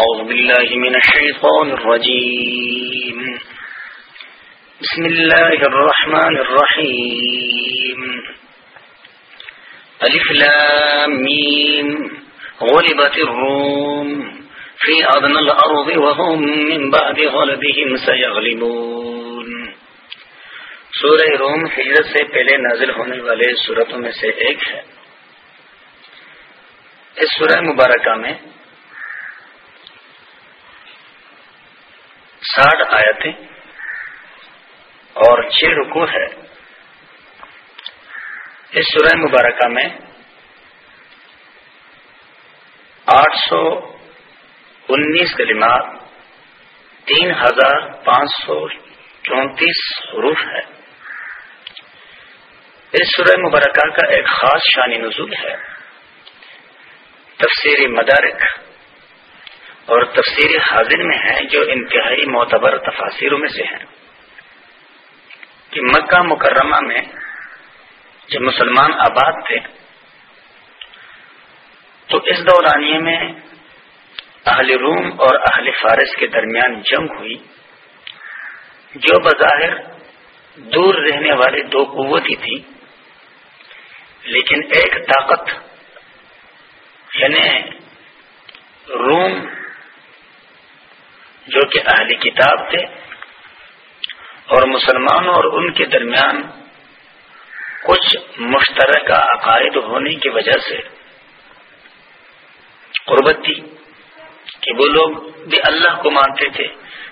أعوذ بالله من الشيطان الرجيم. بسم الله الرحمن الرحيم. ألف لام ميم. غلبت الروم. في أدنى الأرض وهم من بعد غلبهم سيغلبون. سورہ روم ہجرت سے پہلے نازل ہونے والے صورتوں میں سے ایک ہے۔ اس سورہ مبارکہ میں ساٹھ آیتیں اور چھ رکو ہے اس سورہ مبارکہ میں آٹھ سو انیس کلمات تین ہزار پانچ سو چونتیس حروف ہے اس سورہ مبارکہ کا ایک خاص شانی نزول ہے۔ تفسیری مدارک اور تفسیر حاضر میں ہے جو انتہائی معتبر تفاصروں میں سے ہیں کہ مکہ مکرمہ میں جب مسلمان آباد تھے تو اس دورانیے میں اہل روم اور اہل فارس کے درمیان جنگ ہوئی، جو بظاہر دور رہنے والے دو قوت ہی تھی لیکن ایک طاقت یعنی روم جو کہ اہلی کتاب تھے اور مسلمانوں اور ان کے درمیان کچھ مشترکہ عقائد ہونے کی وجہ سے قربت تھی کہ وہ لوگ بھی اللہ کو مانتے تھے،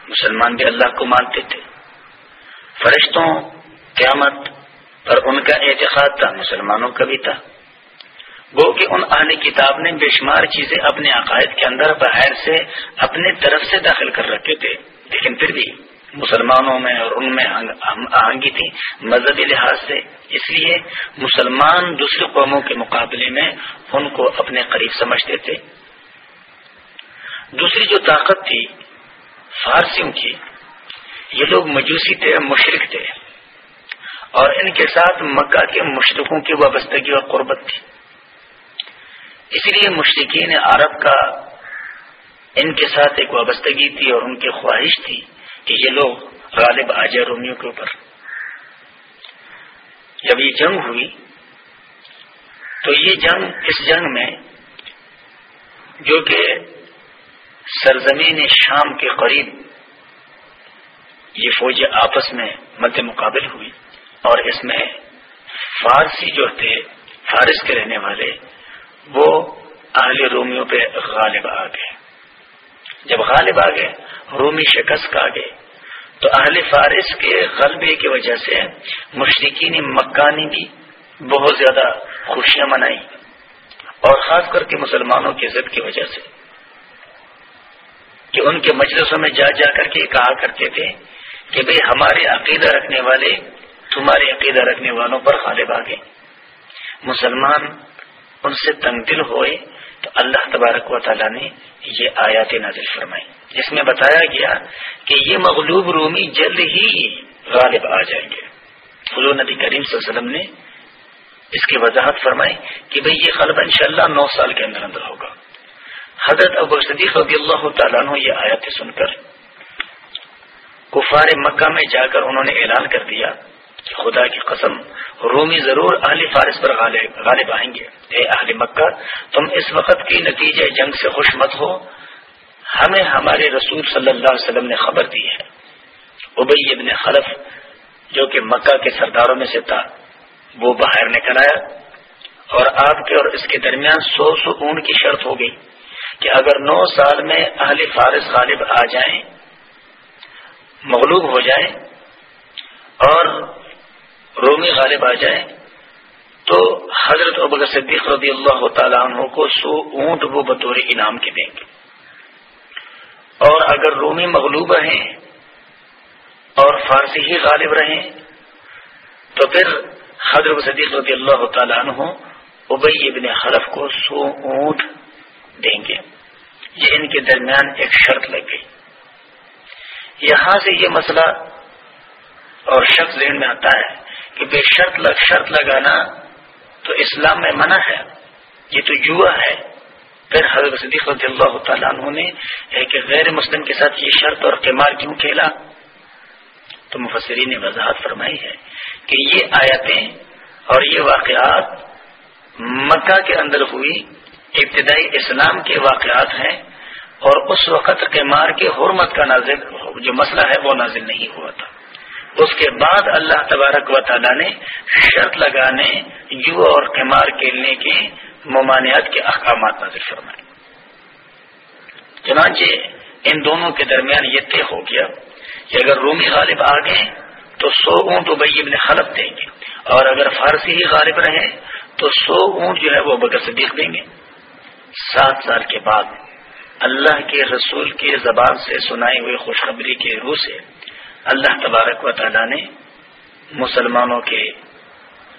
مسلمان بھی اللہ کو مانتے تھے۔ فرشتوں قیامت پر ان کا اعتقاد تھا، مسلمانوں کا بھی تھا۔ وہ کہ ان اہل کتاب نے بے شمار چیزیں اپنے عقائد کے اندر باہر سے اپنے طرف سے داخل کر رکھے تھے۔ لیکن پھر بھی مسلمانوں میں اور ان میں آہنگی تھی مذہبی لحاظ سے۔ اس لیے مسلمان دوسری قوموں کے مقابلے میں ان کو اپنے قریب سمجھتے تھے۔ دوسری جو طاقت تھی فارسیوں کی، یہ لوگ مجوسی تھے مشرق تھے۔ اور ان کے ساتھ مکہ کے مشرقوں کی وابستگی اور قربت تھی۔ اس لیے مشرقین عرب کا ان کے ساتھ ایک وابستگی تھی اور ان کی خواہش تھی کہ یہ لوگ غالب آ جائے رومیوں کے اوپر۔ جب یہ جنگ ہوئی، تو یہ جنگ اس جنگ میں جو کہ سرزمین شام کے قریب یہ فوجیں آپس میں مد مقابل ہوئی اور اس میں فارسی جو تھے، فارس کے رہنے والے وہ اہل رومیوں پہ غالب آ گئے۔ جب غالب آ گئے، رومی شکست کا گئے۔ تو اہل فارس کے غلبے کی وجہ سے مشرقین مکہ نے بھی بہت زیادہ خوشیاں منائی اور خاص کر کے مسلمانوں کی ضد کی وجہ سے۔ کہ ان کے مجلسوں میں جا جا کر کے کہا کرتے تھے کہ بھئی ہمارے عقیدہ رکھنے والے تمہارے عقیدہ رکھنے والوں پر غالب آ گئے۔ مسلمان ان سے تنگ دل ہوئے تو اللہ تبارک و تعالیٰ نے یہ آیات نازل فرمائی۔ جس میں بتایا گیا کہ یہ مغلوب رومی جلد ہی غالب آ جائیں گے۔ حضور نبی کریم صلی اللہ علیہ وسلم نے اس کی وضاحت فرمائی کہ بھئی یہ غلب انشاءاللہ نو سال کے اندر اندر ہوگا۔ حضرت ابو صدیق رضی اللہ تعالیٰ عنہ یہ آیات سن کر کفار مکہ میں جا کر انہوں نے اعلان کر دیا خدا کی قسم رومی ضرور اہل فارس پر غالب آئیں گے۔ اے اہل مکہ، تم اس وقت کی نتیجہ جنگ سے خوش مت ہو۔ ہمیں ہمارے رسول صلی اللہ علیہ وسلم نے خبر دی ہے۔ ابئی ابن خلف، جو کہ مکہ کے سرداروں میں سے تھا، وہ باہر نکل آیا اور آپ کے اور اس کے درمیان سو سو اون کی شرط ہو گئی کہ اگر نو سال میں اہل فارس غالب آ جائیں، مغلوب ہو جائیں اور رومی غالب آ جائے۔ تو حضرت ابو صدیق رضی اللہ تعالیٰ عنہ کو سو اونٹ وہ بطور انعام کے دیں گے۔ اور اگر رومی مغلوب رہیں اور فارسی ہی غالب رہیں، تو پھر حضرت صدیق رضی اللہ تعالیٰ عنہ ابئی ابن حلف کو سو اونٹ دیں گے۔ یہ ان کے درمیان ایک شرط لگ گئی۔ یہاں سے یہ مسئلہ اور شخص ذہن میں آتا ہے کہ بے شرط لگ شرط لگانا تو اسلام میں منع ہے۔ یہ تو جوا ہے۔ پھر حضرت صدیق رضی اللہ تعالیٰ عنہ نے ایک غیر مسلم کے ساتھ یہ شرط اور قمار کیوں کھیلا؟ تو مفسری نے وضاحت فرمائی ہے کہ یہ آیتیں اور یہ واقعات مکہ کے اندر ہوئی، ابتدائی اسلام کے واقعات ہیں اور اس وقت قمار کے حرمت کا نازل جو مسئلہ ہے وہ نازل نہیں ہوا تھا۔ اس کے بعد اللہ تبارک و تعالیٰ نے شرط لگانے، یو اور قمار کھیلنے کے ممانعت کے احکامات نظر فرمائے۔ چنانچہ ان دونوں کے درمیان یہ طے ہو گیا کہ اگر رومی غالب آ گئے تو سو اونٹ ابئی ابن خلف دیں گے اور اگر فارسی ہی غالب رہے تو سو اونٹ جو ہے وہ بگر صدیق دیں گے۔ سات سال کے بعد اللہ کے رسول کے زبان سے سنائی ہوئی خوشخبری کے روح سے اللہ تبارک و تعالیٰ نے مسلمانوں کے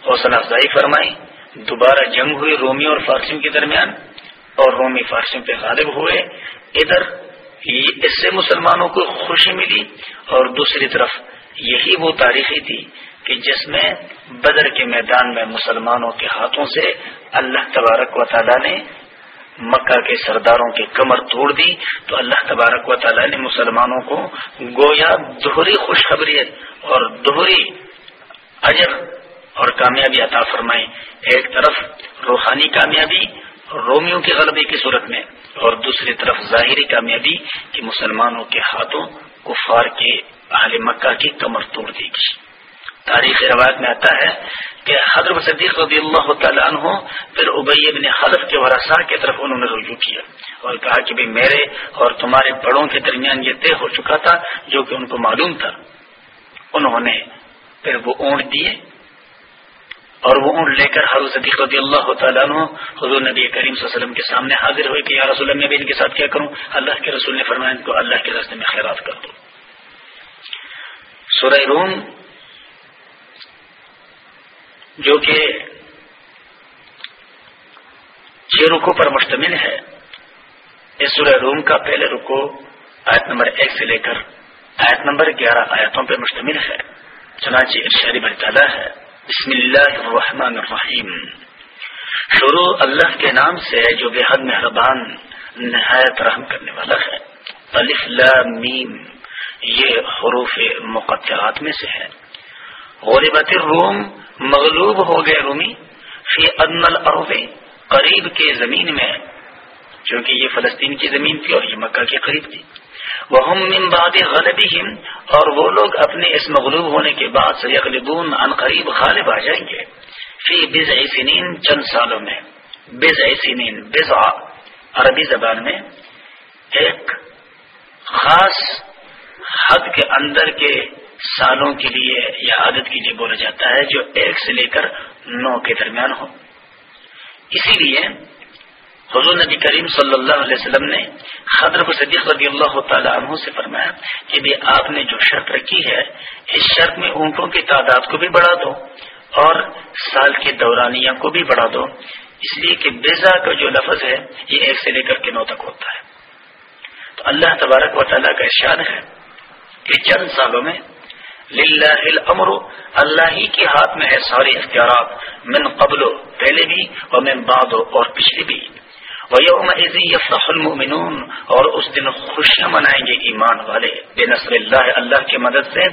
حوصلہ افزائی فرمائی۔ دوبارہ جنگ ہوئی رومیوں اور فارسیوں کے درمیان اور رومی فارسیوں پہ غالب ہوئے۔ ادھر اس سے مسلمانوں کو خوشی ملی اور دوسری طرف یہی وہ تاریخی تھی کہ جس میں بدر کے میدان میں مسلمانوں کے ہاتھوں سے اللہ تبارک و تعالیٰ نے مکہ کے سرداروں کی کمر توڑ دی تو اللہ تبارک و تعالیٰ نے مسلمانوں کو گویا دوہری خوشخبری اور دوہری اجر اور کامیابی عطا فرمائی۔ ایک طرف روحانی کامیابی رومیوں کے غلبے کی صورت میں اور دوسری طرف ظاہری کامیابی کہ مسلمانوں کے ہاتھوں کفار کے اہل مکہ کی کمر توڑ دی گئی۔ تاریخ روایت میں آتا ہے کہ حضرت صدیق رضی اللہ تعالیٰ عنہ، پھر ابئی بن خلف کے ورثہ کی طرف انہوں نے رجوع کیا اور کہا کہ میرے اور تمہارے بڑوں کے درمیان یہ طے ہو چکا تھا جو کہ ان کو معلوم تھا۔ انہوں نے پھر وہ اونٹ دیے اور وہ اونٹ لے کر حضرت صدیق رضی اللہ تعالیٰ عنہ حضور نبی کریم صلی اللہ علیہ وسلم کے سامنے حاضر ہوئے کہ یا رسول اللہ، میں بھی ان کے ساتھ کیا کروں؟ اللہ کے رسول نے فرمایا ان کو اللہ کے راستے میں خیرات کر دو۔ سورہ روم جو کہ چھ رکو پر مشتمل ہے، اس سورہ روم کا پہلے رکو آیت نمبر ایک سے لے کر آیت نمبر گیارہ آیتوں پر مشتمل ہے۔ چنانچہ ارشاری تعالیٰ ہے، بسم اللہ الرحمن الرحیم۔ شروع اللہ کے نام سے جو بے حد مہربان نہایت رحم کرنے والا ہے۔ الف میم، یہ حروف مقطعات میں سے ہے۔ غربت الروم، مغلوب ہو گئے رومی، فی ادن الارض، قریب کے زمین میں۔ چونکہ یہ فلسطین کی زمین تھی اور یہ مکہ کے قریب تھی۔ وہ من بعد غلبهم، اور وہ لوگ اپنے اس مغلوب ہونے کے بعد سیغلبون عن قریب غالب آ جائیں گے۔ فی بزع سنین چند سالوں میں۔ بزع سنین بزع عربی زبان میں۔ ایک خاص حد کے اندر کے سالوں کے لیے یا عادت کے لیے بولا جاتا ہے جو ایک سے لے کر نو کے درمیان ہو۔ اسی لیے حضور نبی کریم صلی اللہ علیہ وسلم نے خدر کو صدیق رضی اللہ تعالیٰ عنہ سے فرمایا کہ بھی آپ نے جو شرط رکھی ہے، اس شرط میں اونٹوں کی تعداد کو بھی بڑھا دو اور سال کے دورانیہ کو بھی بڑھا دو۔ اس لیے کہ بیزا کا جو لفظ ہے، یہ ایک سے لے کر کے نو تک ہوتا ہے۔ تو اللہ تبارک و تعالیٰ کا ارشاد ہے کہ چند سالوں میں للہ الامر، اللہ ہی کے ہاتھ میں ہے سارے اختیارات، من قبل پہلے بھی اور من بعد اور پچھلے بھی۔ المؤمنون، اور اس دن خوشیاں منائیں گے ایمان والے۔ بے نصر اللہ اللہ کی مدد سے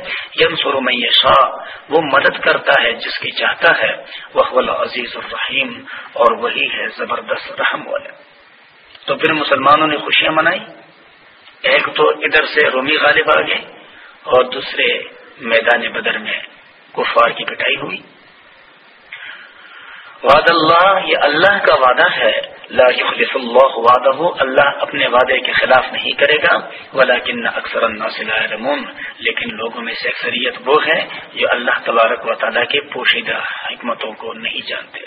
ینصر من یشاء وہ مدد کرتا ہے جس کی چاہتا ہے۔ وہ عزیز الرحیم اور وہی ہے زبردست رحم والے تو پھر مسلمانوں نے خوشیاں منائی۔ ایک تو ادھر سے رومی غالب آ گئے اور دوسرے میدان بدر میں کفار کی پٹائی ہوئی۔ وعد اللہ، یہ اللہ کا وعدہ ہے۔ لا يخلف اللہ وعدہ، اللہ اپنے وعدے کے خلاف نہیں کرے گا۔ ولیکن اکثر الناس لا علمون لیکن لوگوں میں سے اکثریت وہ ہے جو اللہ تبارک و تعالیٰ کے پوشیدہ حکمتوں کو نہیں جانتے۔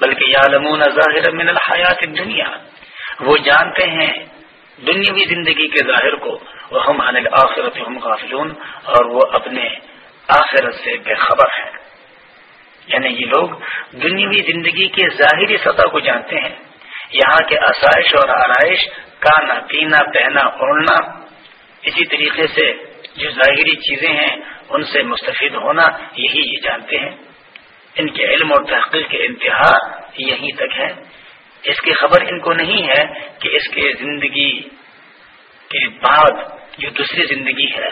بلکہ یعلمون ظاہر من الحیات الدنیا۔ وہ جانتے ہیں دنیاوی زندگی کے ظاہر کو وہ ہم عن آخرت ہم غافلون، اور وہ اپنے آخرت سے بے خبر ہیں۔ یعنی یہ لوگ دنیاوی زندگی کے ظاہری سطح کو جانتے ہیں۔ یہاں کے آسائش اور آرائش، کھانا، پینا، پہنا اوڑھنا اسی طریقے سے جو ظاہری چیزیں ہیں، ان سے مستفید ہونا، یہی یہ جانتے ہیں۔ ان کے علم اور تحقیق کے انتہا یہیں تک ہے۔ اس کی خبر ان کو نہیں ہے کہ اس کے زندگی کے بعد جو دوسری زندگی ہے،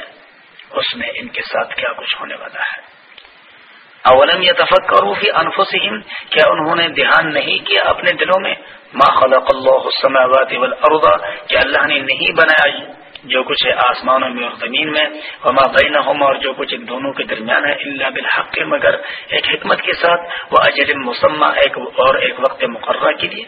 اس میں ان کے ساتھ کیا کچھ ہونے والا ہے۔ اولم یا تفکر فی انفسہم، کیا انہوں نے دھیان نہیں کیا اپنے دلوں میں؟ ما خلق اللہ السماوات والارض کہ اللہ نے نہیں بنایا جو کچھ ہے آسمانوں میں اور زمین میں؟ وما بینہم اور جو کچھ ایک دونوں کے درمیان ہے اللہ بالحق، مگر ایک حکمت کے ساتھ وہ اجر مسمہ ایک اور ایک وقت مقررہ کے لیے۔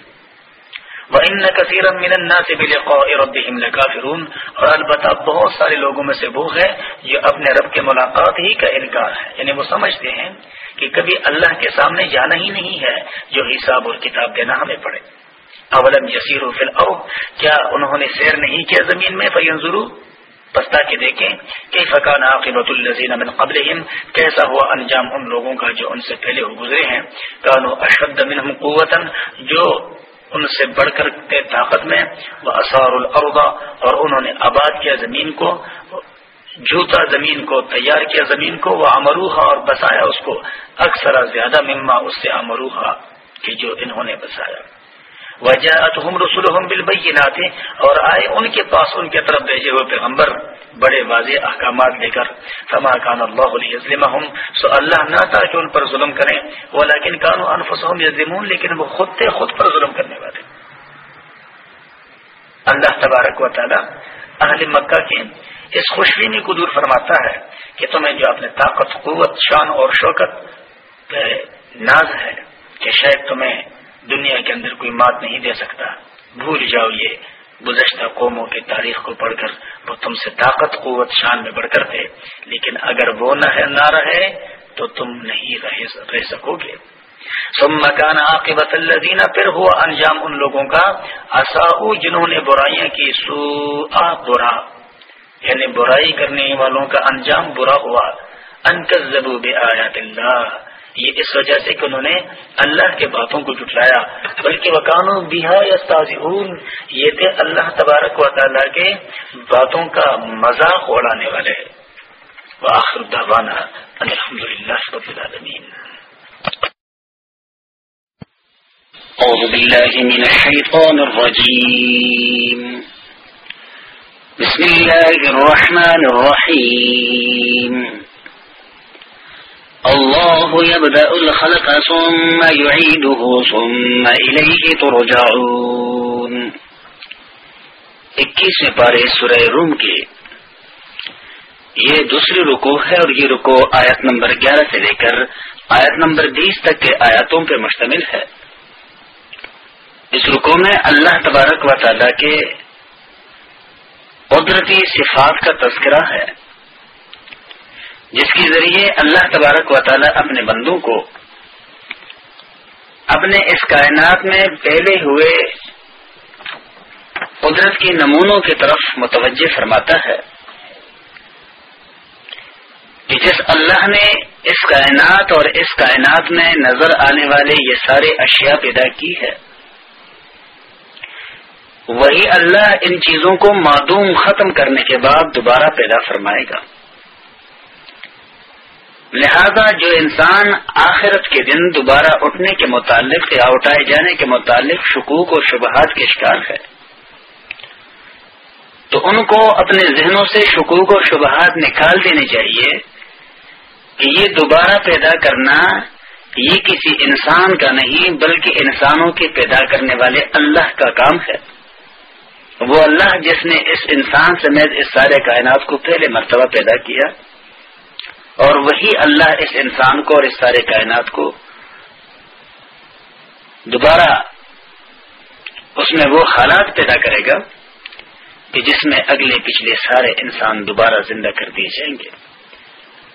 وَإِنَّ كَثِيرًا مِنَ النَّاسِ بِلِقَاءِ رَبِّهِمْ لَكَافِرُونَ اور البتہ بہت سارے لوگوں میں سے وہ ہے جو اپنے رب کے ملاقات ہی کا انکار ہے۔ یعنی وہ سمجھتے ہیں کہ کبھی اللہ کے سامنے جانا ہی نہیں ہے جو حساب اور کتاب دینا ہمیں پڑے۔ اولم یسیر فی الارض، کیا انہوں نے سیر نہیں کیا زمین میں؟ فینظروا۔ پستا کے دیکھیں کہ فقان عاقبت الزین من قبل کیسا ہوا انجام ان لوگوں کا جو ان سے پہلے ہو گزرے ہیں؟ کانو اشد منہم قوتا، جو ان سے بڑھ کر طاقت میں، وہ اثار الردا اور انہوں نے آباد کیا زمین کو جوتا زمین کو، تیار کیا زمین کو، وہ امروہا اور بسایا اس کو۔ اکثر زیادہ مما اس سے امروہا کہ جو انہوں نے بسایا۔ وجہ اتحم رسول بالبینات اور آئے ان کے پاس ان کے طرف بھیجے ہوئے پیغمبر، بڑے واضح احکامات لے کر۔ فما کان اللہ علیہ سو اللہ نہ تھا کہ ان پر ظلم کریں وہ لیکن کانو انفسهم یظلمون لیکن وہ خود تھے، خود پر ظلم کرنے والے۔ اللہ تبارک و تعالی اہل مکہ کے اس خوشبینی کو دور فرماتا ہے کہ تمہیں جو اپنے طاقت، قوت، شان اور شوکت ناز ہے کہ شاید تمہیں دنیا کے اندر کوئی مات نہیں دے سکتا۔ بھول جاؤ یہ گزشتہ قوموں کی تاریخ کو پڑھ کر وہ تم سے طاقت، قوت، شان میں بڑھ کر تھے۔ لیکن اگر وہ نہ رہے تو تم نہیں رہ سکو گے۔ سم مکان عاقبت اللہ پھر ہوا انجام ان لوگوں کا۔ اصاؤ جنہوں نے برائیاں کی سو برا۔ یعنی برائی کرنے والوں کا انجام برا ہوا۔ انکز زبو بے آیات اللہ۔ یہ اس وجہ سے کہ انہوں نے اللہ کے باتوں کو جٹلایا بلکہ وکانو بہا یا یہ تھے اللہ تبارک و تعالیٰ کے باتوں کا مذاق اڑانے والے۔ وآخر دعوانا الحمد للہ رب العالمین أعوذ بالله من الشيطان الرجيم بسم الله الرحمن الرحيم اللہ يبدأ الخلق ثم يعيده، ثم إليه ترجعون. اکیسویں پارے سورہ روم کے یہ دوسری رکو ہے اور یہ رکو آیت نمبر گیارہ سے لے کر آیت نمبر بیس تک کے آیاتوں پر مشتمل ہے۔ اس رکو میں اللہ تبارک و تعالی کے قدرتی صفات کا تذکرہ ہے۔ جس کے ذریعے اللہ تبارک و تعالی اپنے بندوں کو اپنے اس کائنات میں پہلے ہوئے قدرت کے نمونوں کی طرف متوجہ فرماتا ہے کہ جس اللہ نے اس کائنات اور اس کائنات میں نظر آنے والے یہ سارے اشیاء پیدا کی ہے، وہی اللہ ان چیزوں کو معدوم ختم کرنے کے بعد دوبارہ پیدا فرمائے گا۔ لہذا جو انسان آخرت کے دن دوبارہ اٹھنے کے متعلق یا اٹھائے جانے کے متعلق شکوک و شبہات کے شکار ہے، تو ان کو اپنے ذہنوں سے شکوک و شبہات نکال دینے چاہیے کہ یہ دوبارہ پیدا کرنا یہ کسی انسان کا نہیں بلکہ انسانوں کے پیدا کرنے والے اللہ کا کام ہے۔ وہ اللہ جس نے اس انسان سمیت اس سارے کائنات کو پہلے مرتبہ پیدا کیا اور وہی اللہ اس انسان کو اور اس سارے کائنات کو دوبارہ اس میں وہ حالات پیدا کرے گا کہ جس میں اگلے پچھلے سارے انسان دوبارہ زندہ کر دیے جائیں گے۔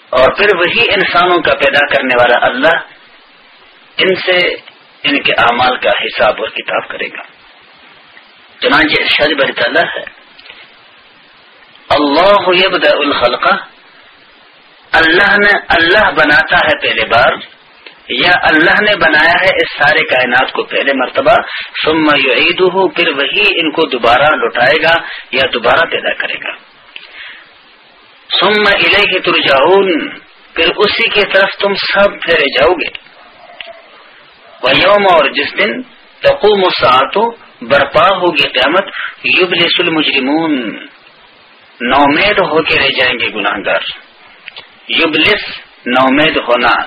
اور پھر وہی انسانوں کا پیدا کرنے والا اللہ ان سے ان کے اعمال کا حساب اور کتاب کرے گا۔ چنانچہ ارشاد برطالہ ہے۔ اللہ یبدأ الخلقہ اللہ نے اللہ بناتا ہے پہلے بار، یا اللہ نے بنایا ہے اس سارے کائنات کو پہلے مرتبہ، ثم عید ہو پھر وہی ان کو دوبارہ لوٹائے گا یا دوبارہ پیدا کرے گا۔ ثم الیہ ترجعون، پھر اسی کی طرف تم سب پھیرے جاؤ گے۔ وہ یوم اور جس دن تقوم ساتو برپا ہوگی قیامت، یبلس المجرمون۔ نومید ہو کے رہ جائیں گے گناہ گار یبلس نومید ہونا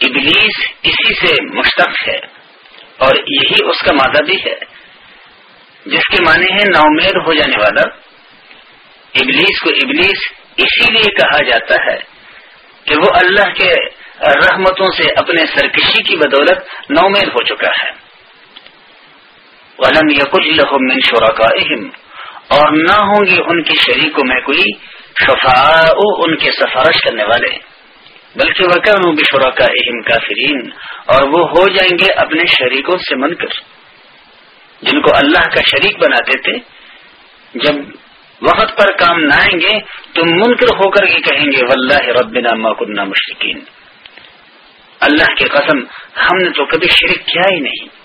ابلیس اسی سے مشتق ہے اور یہی اس کا مادہ بھی ہے۔ جس کے معنی ہے نومید ہو جانے والا، ابلیس کو ابلیس اسی لیے کہا جاتا ہے کہ وہ اللہ کے رحمتوں سے اپنے سرکشی کی بدولت نومید ہو چکا ہے۔ ولم یق من شورا کا اور نہ ہوں گے ان کی شریکوں میں کوئی شفا ان کے سفارش کرنے والے. بلکہ وہ کہ بشورا کا اہم کافرین اور وہ ہو جائیں گے اپنے شریکوں سے من کر جن کو اللہ کا شریک بناتے تھے۔ جب وقت پر کام نہ آئیں گے، تو منکر ہو کر کے کہیں گے واللہ ربنا ما کننا مشرقین اللہ کی قسم، ہم نے تو کبھی شرک کیا ہی نہیں۔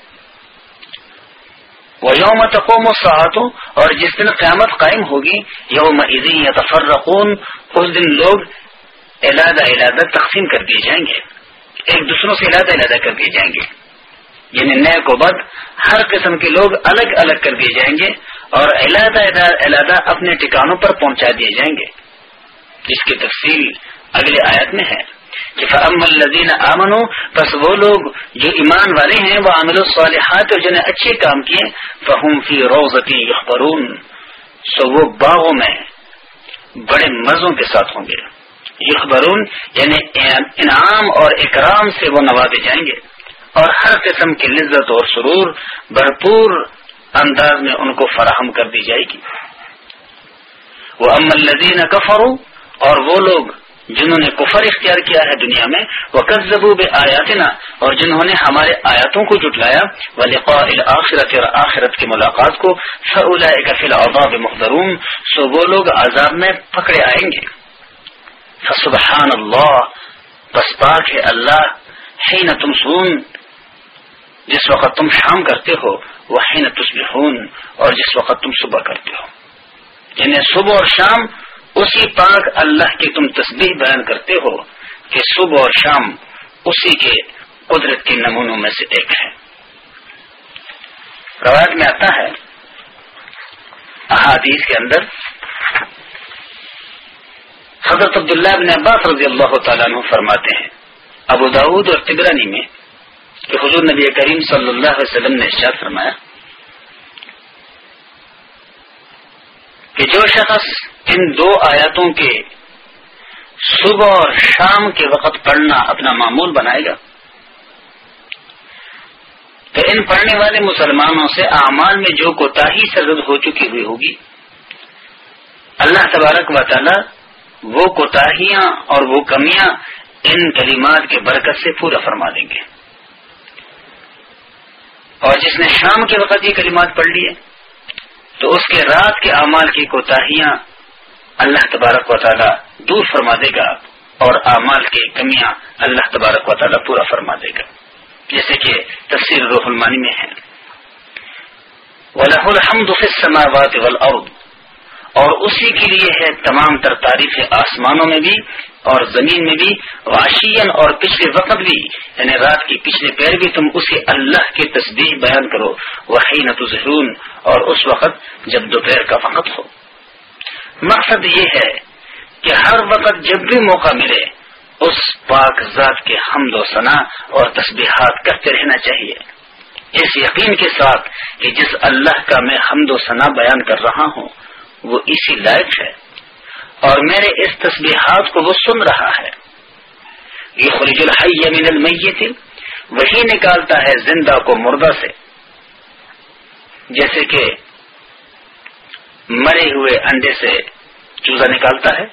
وہ یوم تقوم و اور جس دن قیامت قائم ہوگی یوم عزی یا تفرقون اس دن لوگ علادہ علادہ تقسیم کر دیے جائیں گے۔ ایک دوسروں سے علادہ علادہ کر دیے جائیں گے۔ یعنی نئے کو بد ہر قسم کے لوگ الگ الگ کر دیے جائیں گے اور علیحدہ علیحدہ اپنے ٹھکانوں پر پہنچا دیے جائیں گے۔ جس کی تفصیل اگلے آیت میں ہے۔ کہ فعم الدین امن بس وہ لوگ جو ایمان والے ہیں، وہ عامل الصالحات اور جنہیں اچھے کام کیے فہم فی روزتی یخبرون سو وہ باغوں میں بڑے مزوں کے ساتھ ہوں گے۔ یخبرون یعنی انعام اور اکرام سے وہ نوازے جائیں گے۔ اور ہر قسم کی لذت اور سرور بھرپور انداز میں ان کو فراہم کر دی جائے گی۔ وہ ام الدین کفرو اور وہ لوگ جنہوں نے کفر اختیار کیا ہے دنیا میں وہ قزبو بے اور جنہوں نے ہمارے آیاتوں کو جٹلایا وہ لقاء اور آخرت کی ملاقات کو فلا کفل اباب سو وہ لوگ عذاب میں پکڑے آئیں گے۔ فسبحان اللہ بس پاک ہے اللہ ہے نہ تم سون جس وقت تم شام کرتے ہو وہ حین تصبحون، اور جس وقت تم صبح کرتے ہو۔ یعنی صبح اور شام اسی پاک اللہ کی تم تصدیق بیان کرتے ہو کہ صبح اور شام اسی کے قدرت کے نمونوں میں سے ایک ہے۔ روایت میں آتا ہے، احادیث کے اندر حضرت عبداللہ بن عباس رضی اللہ تعالیٰ عنہ فرماتے ہیں، ابو داود اور تبرانی میں کہ حضور نبی کریم صلی اللہ علیہ وسلم نے ارشاد فرمایا کہ جو شخص ان دو آیاتوں کے صبح اور شام کے وقت پڑھنا اپنا معمول بنائے گا، تو ان پڑھنے والے مسلمانوں سے اعمال میں جو کوتاہی سرد ہو چکی ہوئی ہوگی، اللہ تبارک و تعالی وہ کوتاہیاں اور وہ کمیاں ان کلمات کے برکت سے پورا فرما دیں گے۔ اور جس نے شام کے وقت یہ کلمات پڑھ لیے تو اس کے رات کے اعمال کی کوتاہیاں اللہ تبارک و تعالیٰ دور فرما دے گا اور اعمال کی کمیاں اللہ تبارک و تعالیٰ پورا فرما دے گا۔ جیسے کہ تفسیر روح المانی میں ہے۔ وَلَهُ الْحَمْدُ فِي السَّمَاوَاتِ وَالْأَرْضِ۔ اور اسی کے لیے ہے تمام تر تاریخ آسمانوں میں بھی اور زمین میں بھی واشین اور پچھلے وقت بھی یعنی رات کی پچھلے پیر بھی تم اسے اللہ کی تصدیق بیان کرو وہی نہ اور اس وقت جب دوپہر کا وقت ہو۔ مقصد یہ ہے کہ ہر وقت جب بھی موقع ملے، اس پاک ذات کے حمد و ثنا اور تسبیحات کرتے رہنا چاہیے۔ اس یقین کے ساتھ کہ جس اللہ کا میں حمد و ثنا بیان کر رہا ہوں، وہ اسی لائق ہے۔ اور میرے اس تصویرات کو وہ سن رہا ہے۔ یہ خرج الحی من المیت، وہی نکالتا ہے زندہ کو مردہ سے۔ جیسے کہ مرے ہوئے انڈے سے چوزا نکالتا ہے۔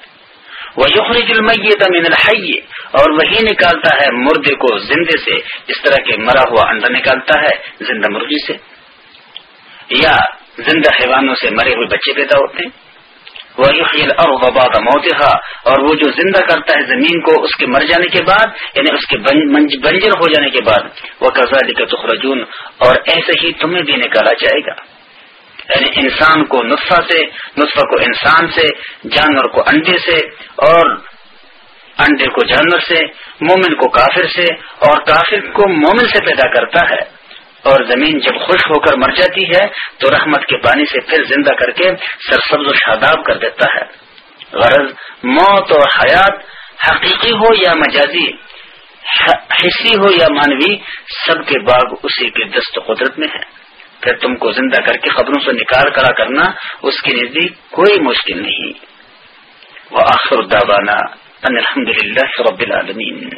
وہ یخرج المیت من الحی، اور وہی نکالتا ہے مردے کو زندے سے، اس طرح کے مرا ہوا انڈا نکالتا ہے زندہ مرغی سے۔ یا زندہ حیوانوں سے مرے ہوئے بچے پیدا ہوتے ہیں۔ وہ وباد موتحا اور وہ جو زندہ کرتا ہے زمین کو اس کے مر جانے کے بعد یعنی اس کے بنجر ہو جانے کے بعد وہ کزادی کا تخرجون اور ایسے ہی تمہیں بھی نکالا جائے گا۔ یعنی انسان کو نطفہ سے، نطفہ کو انسان سے، جانور کو انڈے سے، اور انڈے کو جانور سے، مومن کو کافر سے، اور کافر کو مومن سے پیدا کرتا ہے۔ اور زمین جب خوش ہو کر مر جاتی ہے، تو رحمت کے پانی سے پھر زندہ کر کے سرسبز و شاداب کر دیتا ہے۔ غرض، موت اور حیات حقیقی ہو یا مجازی حصی ہو یا مانوی سب کے باغ اسی کے دست قدرت میں ہے پھر تم کو زندہ کر کے خبروں سے نکال کرا کرنا اس کے نزدیک کوئی مشکل نہیں۔ وہ آخر داوانا الحمد للہ رب العالمین۔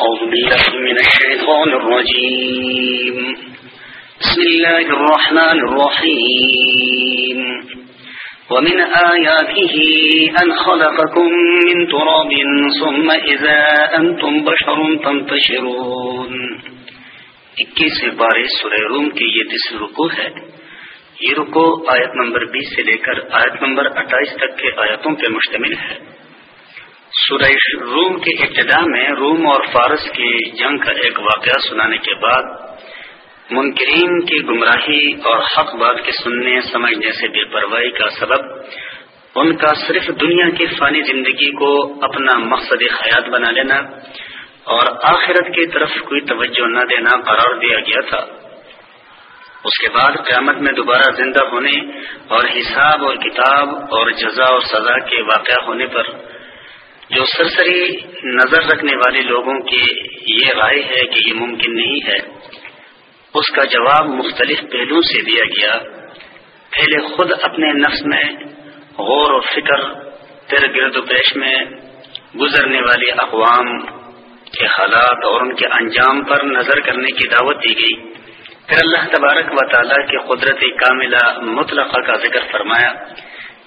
أعوذ بالله من الشيطان الرجيم. بسم الله الرحمن الرحيم. ومن آياته أن خلقكم من تراب ثم إذا أنتم بشر تنتشرون. اکیس بارے سورہ روم کی یہ تیسری رکو ہے، یہ رکو آیت نمبر بیس سے لے کر آیت نمبر اٹھائیس تک کے آیتوں پہ مشتمل ہے۔ سورہ روم کے ابتدا میں روم اور فارس کی جنگ کا ایک واقعہ سنانے کے بعد منکرین کی گمراہی اور حق بات کے سننے، سمجھنے سے بے پرواہی کا سبب ان کا صرف دنیا کی فانی زندگی کو اپنا مقصد حیات بنا لینا اور آخرت کی طرف کوئی توجہ نہ دینا قرار دیا گیا تھا۔ اس کے بعد قیامت میں دوبارہ زندہ ہونے اور حساب اور کتاب اور جزا اور سزا کے واقع ہونے پر جو سرسری نظر رکھنے والے لوگوں کی یہ رائے ہے کہ یہ ممکن نہیں ہے، اس کا جواب مختلف پہلو سے دیا گیا۔ پہلے خود اپنے نفس میں غور و فکر تیر گرد و پیش میں گزرنے والی اقوام کے حالات اور ان کے انجام پر نظر کرنے کی دعوت دی گئی۔ پھر اللہ تبارک و تعالیٰ کے قدرت کاملہ مطلقہ کا ذکر فرمایا،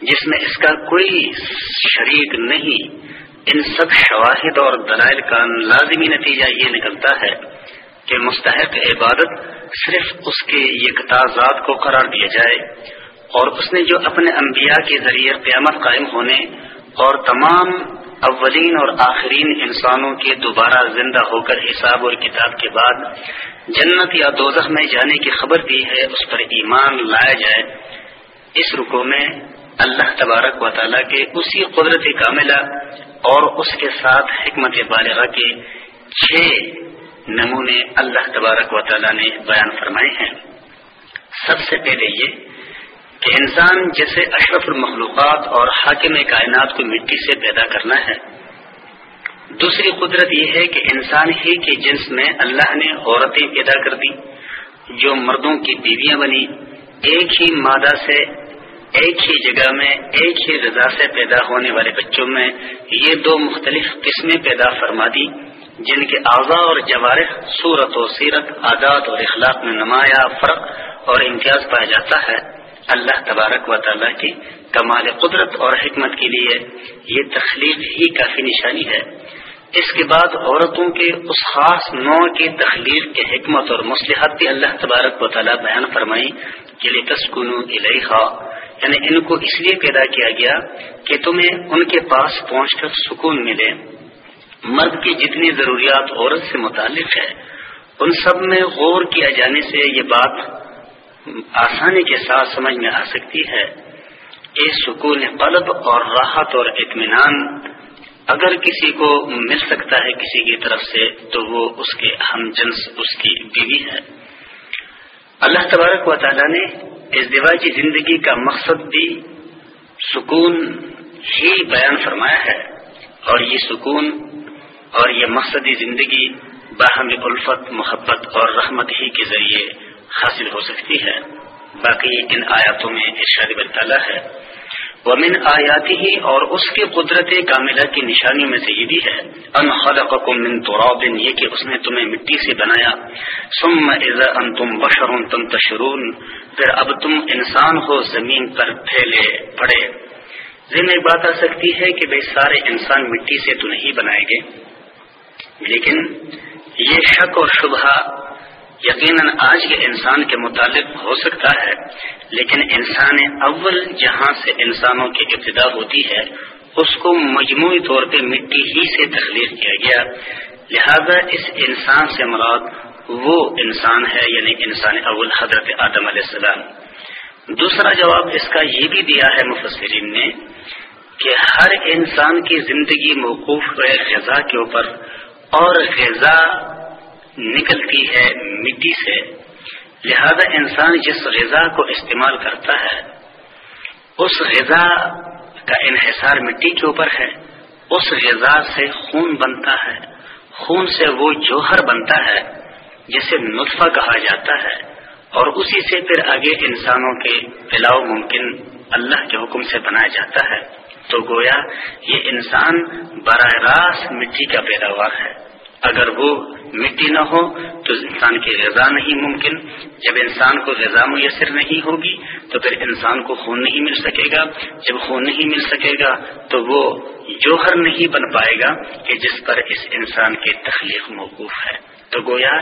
جس میں اس کا کوئی شریک نہیں ان سب شواہد اور دلائل کا لازمی نتیجہ یہ نکلتا ہے کہ مستحق عبادت صرف اس کے ذات کو قرار دیا جائے اور اس نے جو اپنے انبیاء کے ذریعے قیامت قائم ہونے اور تمام اولین اور آخرین انسانوں کے دوبارہ زندہ ہو کر حساب اور کتاب کے بعد جنت یا دوزخ میں جانے کی خبر دی ہے، اس پر ایمان لایا جائے۔ اس رکو میں اللہ تبارک و تعالیٰ کے اسی قدرت کاملہ اور اس کے ساتھ حکمت بالغ کے چھ نمونے اللہ تبارک و تعالی نے بیان فرمائے ہیں۔ سب سے پہلے یہ کہ انسان جیسے اشرف المخلوقات اور حاکم کائنات کو مٹی سے پیدا کرنا ہے۔ دوسری قدرت یہ ہے کہ انسان ہی کے جنس میں اللہ نے عورتیں پیدا کر دی جو مردوں کی بیویاں بنی ایک ہی مادہ سے ایک ہی جگہ میں، ایک ہی رضا سے پیدا ہونے والے بچوں میں یہ دو مختلف قسمیں پیدا فرما دی، جن کے اعضاء اور جوارح صورت و سیرت، عادات اور اخلاق میں نمایاں فرق اور امتیاز پایا جاتا ہے۔ اللہ تبارک و تعالیٰ کی کمال قدرت اور حکمت کے لیے یہ تخلیق ہی کافی نشانی ہے۔ اس کے بعد عورتوں کے اس خاص نوع کی تخلیق کے حکمت اور مصلحت بھی اللہ تبارک و تعالیٰ بیان فرمائی کہ لیے تسکن یعنی ان کو اس لیے پیدا کیا گیا کہ تمہیں ان کے پاس پہنچ کر سکون ملے۔ مرد کی جتنی ضروریات عورت سے متعلق ہے، ان سب میں غور کیا جانے سے یہ بات آسانی کے ساتھ سمجھ میں آ سکتی ہے۔ کہ سکون قلب اور راحت اور اطمینان، اگر کسی کو مل سکتا ہے کسی کی طرف سے، تو وہ اس کے ہم جنس، اس کی بیوی ہے۔ اللہ تبارک و تعالیٰ نے ازدواجی زندگی کا مقصد بھی سکون ہی بیان فرمایا ہے اور یہ سکون اور یہ مقصدی زندگی باہم الفت، محبت اور رحمت ہی کے ذریعے حاصل ہو سکتی ہے۔ باقی ان آیاتوں میں ارشاد تعالیٰ ہے۔ ومن آیاتی ہی اور اس کی قدرت کاملہ کی نشانیوں میں سے یہ بھی ہے۔ ان خلقکم من تراب، یہ کہ اس نے تمہیں مٹی سے بنایا۔ ثم اذا انتم بشر تم تشرون پھر اب تم انسان ہو زمین پر پھیلے پڑے۔ ذہن ایک بات آ سکتی ہے کہ بھائی سارے انسان مٹی سے تو نہیں بنائے گے لیکن یہ شک اور شبہ یقیناً آج کے انسان کے متعلق ہو سکتا ہے۔ لیکن انسان اول جہاں سے انسانوں کی ابتدا ہوتی ہے، اس کو مجموعی طور پہ مٹی ہی سے تخلیق کیا گیا۔ لہذا اس انسان سے مراد وہ انسان ہے یعنی انسان اول حضرت آدم علیہ السلام۔ دوسرا جواب اس کا یہ بھی دیا ہے مفسرین نے کہ ہر انسان کی زندگی موقوف غذا کے اوپر اور غذا نکلتی ہے مٹی سے۔ لہذا انسان جس غذا کو استعمال کرتا ہے، اس غذا کا انحصار مٹی کے اوپر ہے۔ اس غذا سے خون بنتا ہے۔ خون سے وہ جوہر بنتا ہے۔ جسے نطفہ کہا جاتا ہے اور اسی سے پھر آگے انسانوں کے پلاؤ ممکن اللہ کے حکم سے بنایا جاتا ہے۔ تو گویا یہ انسان براہ راست مٹی کا پیداوار ہے۔ اگر وہ مٹی نہ ہو تو انسان کی غذا نہیں ممکن۔ جب انسان کو غذا میسر نہیں ہوگی تو پھر انسان کو خون نہیں مل سکے گا۔ جب خون نہیں مل سکے گا تو وہ جوہر نہیں بن پائے گا کہ جس پر اس انسان کی تخلیق موقوف ہے۔ تو گویا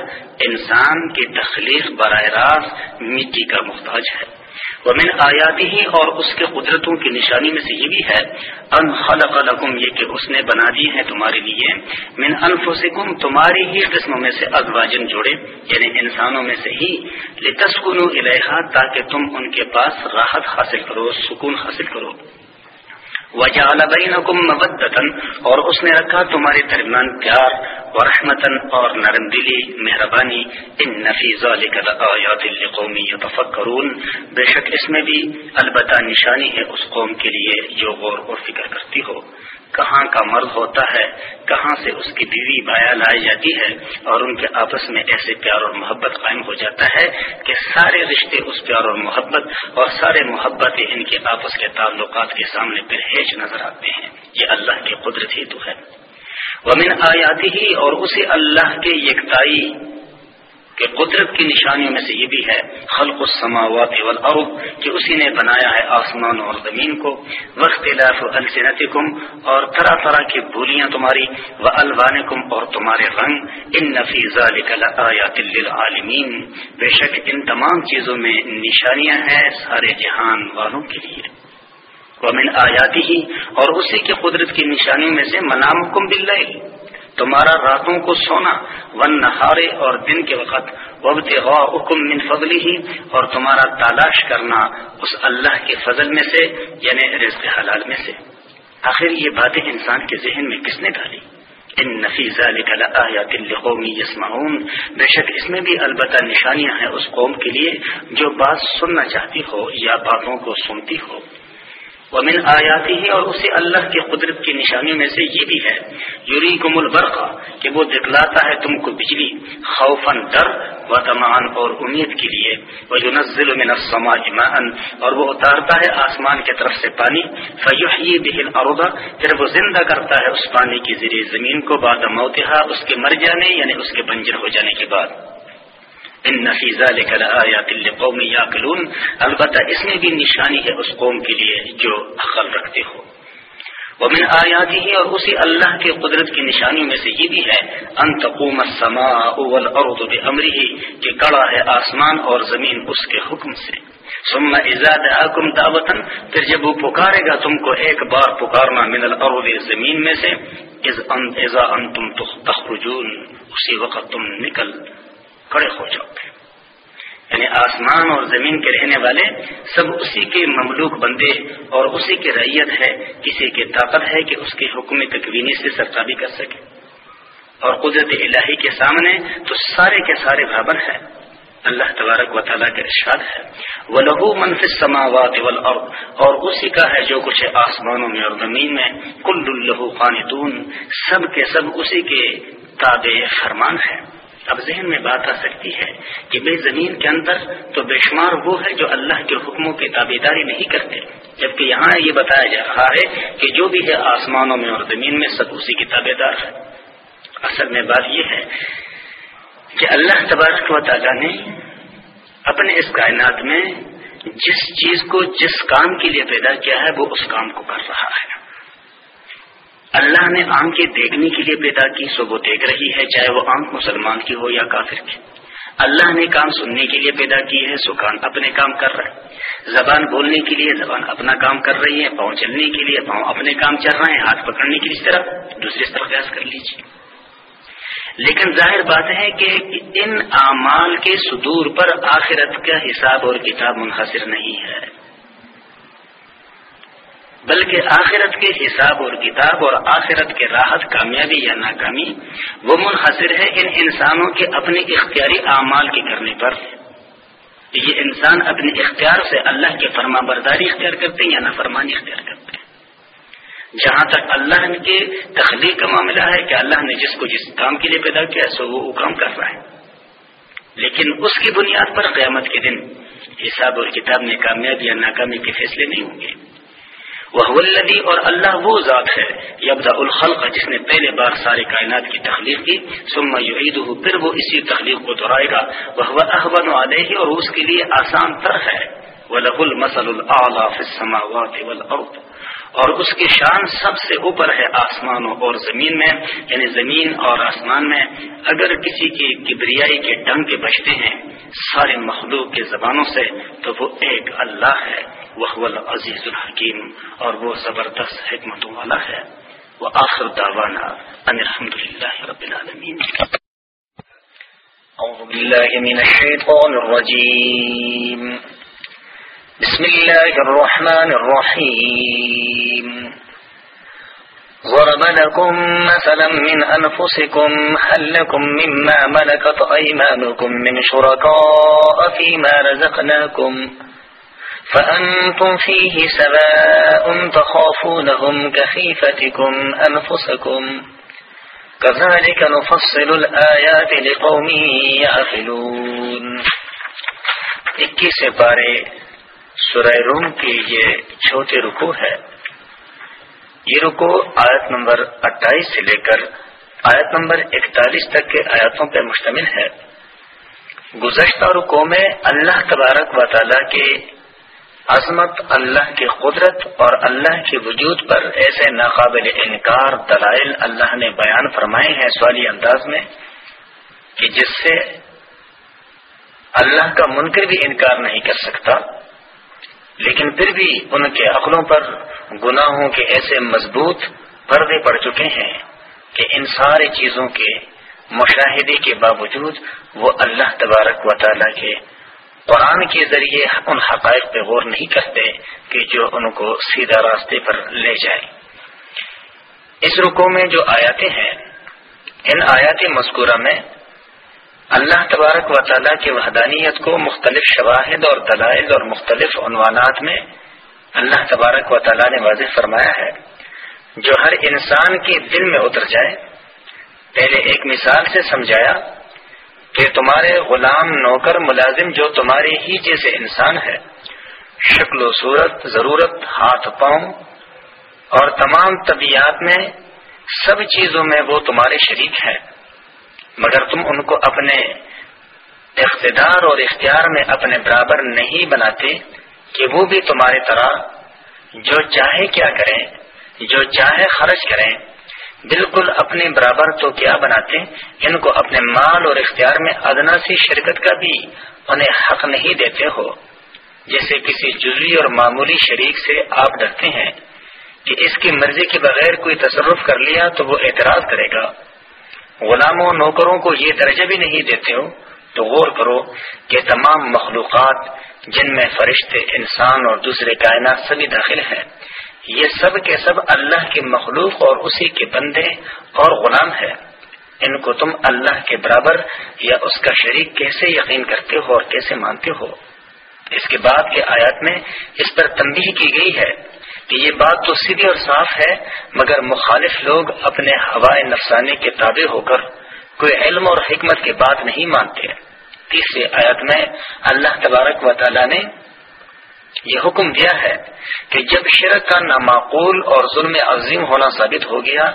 انسان کی تخلیق براہ راست مٹی کا محتاج ہے۔ وہ من آیاتی ہی اور اس کے قدرتوں کی نشانی میں سے یہ بھی ہے، ان خلق لکم، یہ کہ اس نے بنا دی ہے تمہارے لیے۔ من انفسکم، تمہاری ہی قسموں میں سے ازواجن جوڑے یعنی انسانوں میں سے ہی۔ لتسکنو الیہا، تاکہ تم ان کے پاس راحت حاصل کرو، سکون حاصل کرو۔ وجعل بینکم مودتا، اور اس نے رکھا تمہارے درمیان پیار ورحمتا اور نرم دلی، مہربانی، ان نفی ذالک لآیات لقومی یتفکرون۔ بے شک اس میں بھی البتہ نشانی ہے اس قوم کے لیے جو غور اور فکر کرتی ہو۔ کہاں کا مرد ہوتا ہے، کہاں سے اس کی بیوی بایا لائی جاتی ہے، اور ان کے آپس میں ایسے پیار اور محبت قائم ہو جاتا ہے کہ سارے رشتے اس پیار اور محبت اور سارے محبت ان کے آپس کے تعلقات کے سامنے پرہیج نظر آتے ہیں۔ یہ اللہ کی قدرت ہی تو ہے۔ وہ من آیاتی ہی اور اسے اللہ کے یکتائی کہ قدرت کی نشانیوں میں سے یہ بھی ہے، خلق السماوات والارض، کہ اسی نے بنایا ہے آسمان اور زمین کو، واختلاف السنتکم، اور طرح طرح کی بولیاں تمہاری و الوانکم اور تمہارے رنگ۔ ان نفی ذالک لآیات للعالمین۔ بے شک ان تمام چیزوں میں نشانیاں ہیں سارے جہان والوں کے لیے۔ ومن آیاتی ہی اور اسی کی قدرت کی نشانیوں میں سے منامکم باللیل۔ تمہارا راتوں کو سونا، ون نہارے اور دن کے وقت وبت حکم من فضلی ہی اور تمہارا تلاش کرنا اس اللہ کے فضل میں سے یعنی رزق حلال میں سے۔ آخر یہ باتیں انسان کے ذہن میں کس نے ڈالی؟ ان نفیزہ قومی یسمعون۔ بے شک اس میں بھی البتہ نشانیاں ہیں اس قوم کے لیے جو بات سننا چاہتی ہو یا باتوں کو سنتی ہو۔ ومن آیاتی ہی اور اسے اللہ کی قدرت کی نشانیوں میں سے یہ بھی ہے یوری کو البرقہ کہ وہ دکھلاتا ہے تم کو بجلی خوفن ڈر و تمان اور امید کے لیے۔ وہ جو نزل من السماء اور وہ اتارتا ہے آسمان کی طرف سے پانی۔ فیحیی بہل ارودا پھر وہ زندہ کرتا ہے اس پانی کی ذریعے زمین کو بعد موتحا اس کے مر جانے یعنی اس کے بنجر ہو جانے کے بعد ان نفیزہ لکھل آیا تل قومی یا البتہ اس میں بھی نشانی ہے اس قوم کے لیے جو عقل رکھتے ہو۔ وہ من آیاتی ہی اور اسی اللہ کے قدرت کی نشانیوں میں سے یہ بھی ہے، ان تقوم السماء والارض بامرہ کہ کڑا ہے آسمان اور زمین اس کے حکم سے۔ ثم اذا دعاكم دعوتا، پھر جب وہ پکارے گا تم کو ایک بار پکارنا من الارض زمین میں سے اذا انتم تخرجون، اسی وقت تم نکل کھڑے ہو جاؤ۔ گے یعنی آسمان اور زمین کے رہنے والے سب اسی کے مملوک بندے اور اسی کی ریت ہے کسی کی طاقت ہے کہ اس کے حکم تکوینی سے سرکابی کر سکے۔ اور قدرت الہی کے سامنے تو سارے کے سارے برابر ہے۔ اللہ تبارک و تعالیٰ کے ارشاد ہے۔ وہ لہو منفی سماوات اور اسی کا ہے جو کچھ آسمانوں میں اور زمین میں۔ کل الہو خانتون سب کے سب اسی کے تابع فرمان ہے اب ذہن میں بات آ سکتی ہے کہ بے زمین کے اندر تو بے شمار وہ ہے جو اللہ کے حکموں کی تابے داری نہیں کرتے، جبکہ یہاں یہ بتایا جا رہا ہے کہ جو بھی ہے آسمانوں میں اور زمین میں سب اسی کی تابے دار ہے۔ اصل میں بات یہ ہے کہ اللہ تبارک و تعالیٰ نے اپنے اس کائنات میں جس چیز کو جس کام کے لیے پیدا کیا ہے، وہ اس کام کو کر رہا ہے۔ اللہ نے آنکھیں دیکھنے کے لیے پیدا کی سو وہ دیکھ رہی ہے، چاہے وہ آنکھ مسلمان کی ہو یا کافر کی۔ اللہ نے کام سننے کے لیے پیدا کی ہے، سو کان اپنے کام کر رہا ہے زبان بولنے کے لیے زبان اپنا کام کر رہی ہے، پاؤں چلنے کے لیے پاؤں اپنے کام چل رہے ہیں، ہاتھ پکڑنے کی اس طرف دوسری طرف قیاس کر لیجیے لیکن ظاہر بات ہے کہ ان اعمال کے صدور پر آخرت کا حساب اور کتاب منحصر نہیں ہے۔ بلکہ آخرت کے حساب اور کتاب اور آخرت کے راحت کامیابی یا ناکامی، وہ منحصر ہے ان انسانوں کے اپنے اختیاری اعمال کے کرنے پر۔ یہ انسان اپنے اختیار سے اللہ کے فرما برداری اختیار کرتے ہیں یا نافرمانی اختیار کرتے ہیں۔ جہاں تک اللہ کے تخلیق کا معاملہ ہے کہ اللہ نے جس کو جس کام کے لیے پیدا کیا سو وہ کام کر رہا ہے۔ لیکن اس کی بنیاد پر قیامت کے دن حساب اور کتاب میں کامیابی یا ناکامی کے فیصلے نہیں ہوں گے۔ وہ اور اللہ وہ ذات ہے یبدا الخلق، جس نے پہلے بار سارے کائنات کی تخلیق کی سما یعید پھر وہ اسی تخلیق کو دہرائے گا۔ وہ احبن علیہ اور اس کے لیے آسان تر ہے۔ وہ لہ المسل السماوات والارض اور اس کی شان سب سے اوپر ہے آسمانوں اور زمین میں یعنی زمین اور آسمان میں۔ اگر کسی کی کبریائی کے ڈنگ کے بچتے ہیں سارے مخلوق کے زبانوں سے، تو وہ ایک اللہ ہے وہ عزیز الحکیم۔ اور وہ زبردست حکمتوں والا ہے۔ وہ آخر داوانا ان الحمد للہ رب العالمین۔ أعوذ بالله من الشيطان الرجيم بسم الله الرحمن الرحيم. ضرب لكم مثلا من أنفسكم، هل لكم مما ملكت أيمانكم من شركاء فيما رزقناكم؟ فأنتم فيه سواء تخافونهم كخيفتكم أنفسكم. كذلك نفصل الآيات لقوم يعقلون. اکیس پارے سورہ روم کی یہ چھوٹے رکو ہے۔ یہ رکو آیت نمبر اٹھائیس سے لے کر آیت نمبر اکتالیس تک کے آیاتوں پر مشتمل ہے۔ گزشتہ رکو میں اللہ تبارک و تعالی کے عظمت، اللہ کی قدرت اور اللہ کے وجود پر ایسے ناقابل انکار، دلائل اللہ نے بیان فرمائے ہیں سوالی انداز میں کہ جس سے اللہ کا منکر بھی انکار نہیں کر سکتا۔ لیکن پھر بھی ان کے عقلوں پر گناہوں کے ایسے مضبوط پردے پڑ چکے ہیں کہ ان ساری چیزوں کے مشاہدے کے باوجود وہ اللہ تبارک و تعالیٰ کے قرآن کے ذریعے ان حقائق پہ غور نہیں کرتے کہ جو ان کو سیدھا راستے پر لے جائے۔ اس رکو میں جو آیاتیں ہیں، ان آیات مذکورہ میں اللہ تبارک و تعالیٰ کی وحدانیت کو مختلف شواہد اور دلائل اور مختلف عنوانات میں اللہ تبارک و تعالیٰ نے واضح فرمایا ہے۔ جو ہر انسان کے دل میں اتر جائے، پہلے ایک مثال سے سمجھایا کہ تمہارے غلام نوکر ملازم جو تمہارے ہی جیسے انسان ہے، شکل و صورت، ضرورت، ہاتھ، پاؤں اور تمام طبیعت میں سب چیزوں میں وہ تمہارے شریک ہے مگر تم ان کو اپنے اقتدار اور اختیار میں اپنے برابر نہیں بناتے کہ وہ بھی تمہاری طرح جو چاہے کیا کریں، جو چاہے خرچ کریں۔ بالکل اپنے برابر تو کیا بناتے؟ ان کو اپنے مال اور اختیار میں ادنا سی شرکت کا بھی انہیں حق نہیں دیتے ہو۔ جیسے کسی جزوی اور معمولی شریک سے آپ ڈرتے ہیں کہ اس کی مرضی کے بغیر کوئی تصرف کر لیا تو وہ اعتراض کرے گا۔ غلاموں نوکروں کو یہ درجہ بھی نہیں دیتے ہو، تو غور کرو کہ تمام مخلوقات جن میں فرشتے، انسان اور دوسرے کائنات سبھی داخل ہیں، یہ سب کے سب اللہ کے مخلوق اور اسی کے بندے اور غلام ہے ان کو تم اللہ کے برابر یا اس کا شریک کیسے یقین کرتے ہو اور کیسے مانتے ہو؟ اس کے بعد کے آیات میں اس پر تنبیہ کی گئی ہے۔ کہ یہ بات تو سیدھی اور صاف ہے، مگر مخالف لوگ اپنے ہوائے نفسانے کے تابع ہو کر کوئی علم اور حکمت کی بات نہیں مانتے۔ تیسرے آیات میں اللہ تبارک و تعالی نے یہ حکم دیا ہے کہ جب شرک کا نامعقول اور ظلم عظیم ہونا ثابت ہو گیا،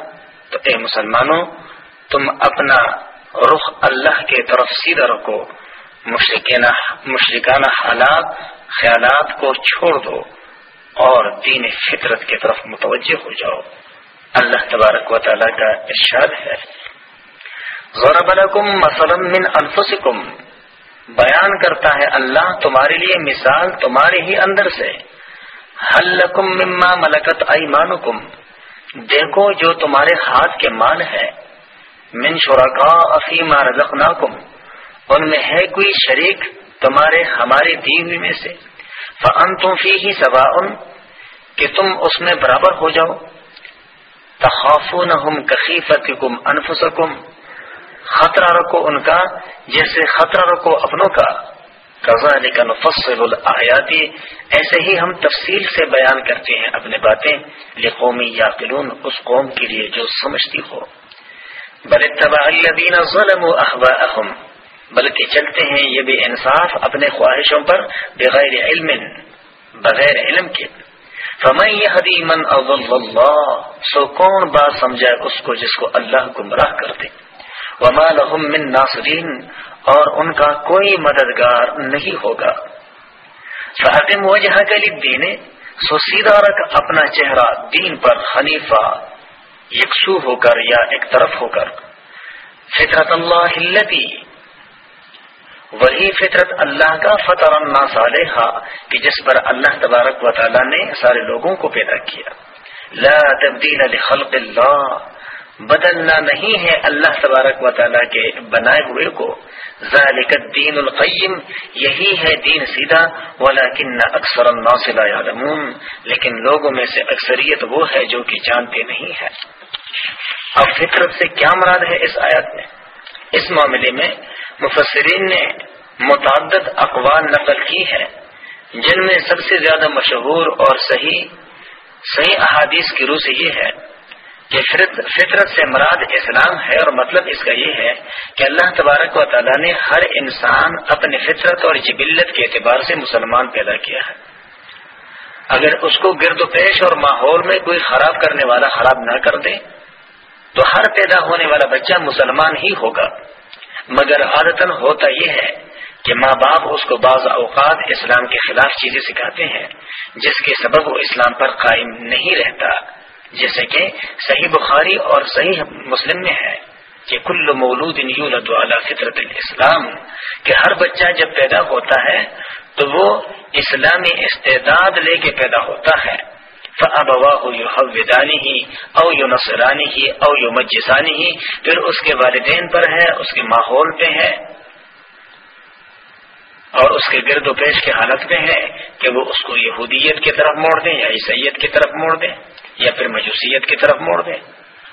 تو اے مسلمانوں، تم اپنا رخ اللہ کے طرف سیدھا رکھو۔ مشرکانہ حالات، خیالات کو چھوڑ دو۔ اور دین فطرت کی طرف متوجہ ہو جاؤ۔ اللہ تبارک و تعالیٰ کا ارشاد ہے۔ غورب مسلم من انفسکم۔ بیان کرتا ہے اللہ تمہارے لیے مثال تمہارے ہی اندر سے۔ حلکم مما ملکت ایمانکم۔ دیکھو جو تمہارے ہاتھ کے مال ہے۔ من شرکا افیما رزقناکم۔ ان میں ہے کوئی شریک تمہارے ہمارے دی ہوئی میں سے۔ فن تم فی ہی سوا کہ تم اس میں برابر ہو جاؤ۔ تخافونہم کخیفتکم انفسکم خطرہ رکھو ان کا، جیسے خطرہ رکھو اپنوں کا۔ کذالک نفصل الآیاتی ایسے ہی ہم تفصیل سے بیان کرتے ہیں اپنے باتیں۔ لقومی یاقلون اس قوم کے لیے جو سمجھتی ہو۔ بل اتبع الذین ظلموا احواءهم بلکہ چلتے ہیں یہ بھی انصاف اپنے خواہشوں پر بغیر علم بغیر علم کے۔ فمن يهدي من اضل الله، سو کون بات سمجھائے اس کو جس کو اللہ گمراہ کر دے۔ وما لهم من ناصرین اور ان کا کوئی مددگار نہیں ہوگا۔ فحقم وجهك للدین سو سیدھا رکھ اپنا چہرہ دین پر، حنیفہ، یکسو ہو کر یا ایک طرف ہو کر۔ فطرت اللہ التي وہی فطرت اللہ کا فطر الناس علیہ کہ جس پر اللہ تبارک و تعالی نے سارے لوگوں کو پیدا کیا۔ لا تبدیل لخلق اللہ بدلنا نہیں ہے اللہ تبارک و تعالی کے بنائے ہوئے کو۔ ذالک الدین القیم یہی ہے دین سیدھا ولیکن اکثر الناس لا يعلمون۔ لیکن لوگوں میں سے اکثریت وہ ہے جو کہ جانتے نہیں ہے اب فطرت سے کیا مراد ہے اس آیت میں؟ اس معاملے میں مفسرین نے متعدد اقوال نقل کی ہے جن میں سب سے زیادہ مشہور اور صحیح صحیح احادیث کی روح سے یہ ہے کہ فطرت سے مراد اسلام ہے اور مطلب اس کا یہ ہے کہ اللہ تبارک و تعالیٰ نے ہر انسان اپنی فطرت اور جبلت کے اعتبار سے مسلمان پیدا کیا ہے۔ اگر اس کو گرد و پیش اور ماحول میں کوئی خراب کرنے والا خراب نہ کر دے، تو ہر پیدا ہونے والا بچہ مسلمان ہی ہوگا۔ مگر عادتاً ہوتا یہ ہے کہ ماں باپ اس کو بعض اوقات اسلام کے خلاف چیزیں سکھاتے ہیں، جس کے سبب وہ اسلام پر قائم نہیں رہتا، جیسے کہ صحیح بخاری اور صحیح مسلم میں ہے کہ کل مولود فطرت الاسلام، کہ ہر بچہ جب پیدا ہوتا ہے تو وہ اسلامی استعداد لے کے پیدا ہوتا ہے۔ فبواہدانی ہی او یو نسرانی ہی او یو مجسانی ہی پھر اس کے والدین پر ہے، اس کے ماحول پہ ہے، اور اس کے گرد و پیش کے حالت میں ہے کہ وہ اس کو یہودیت کی طرف موڑ دیں یا عیسیت کی طرف موڑ دیں یا پھر مجوسیت کی طرف موڑ دیں۔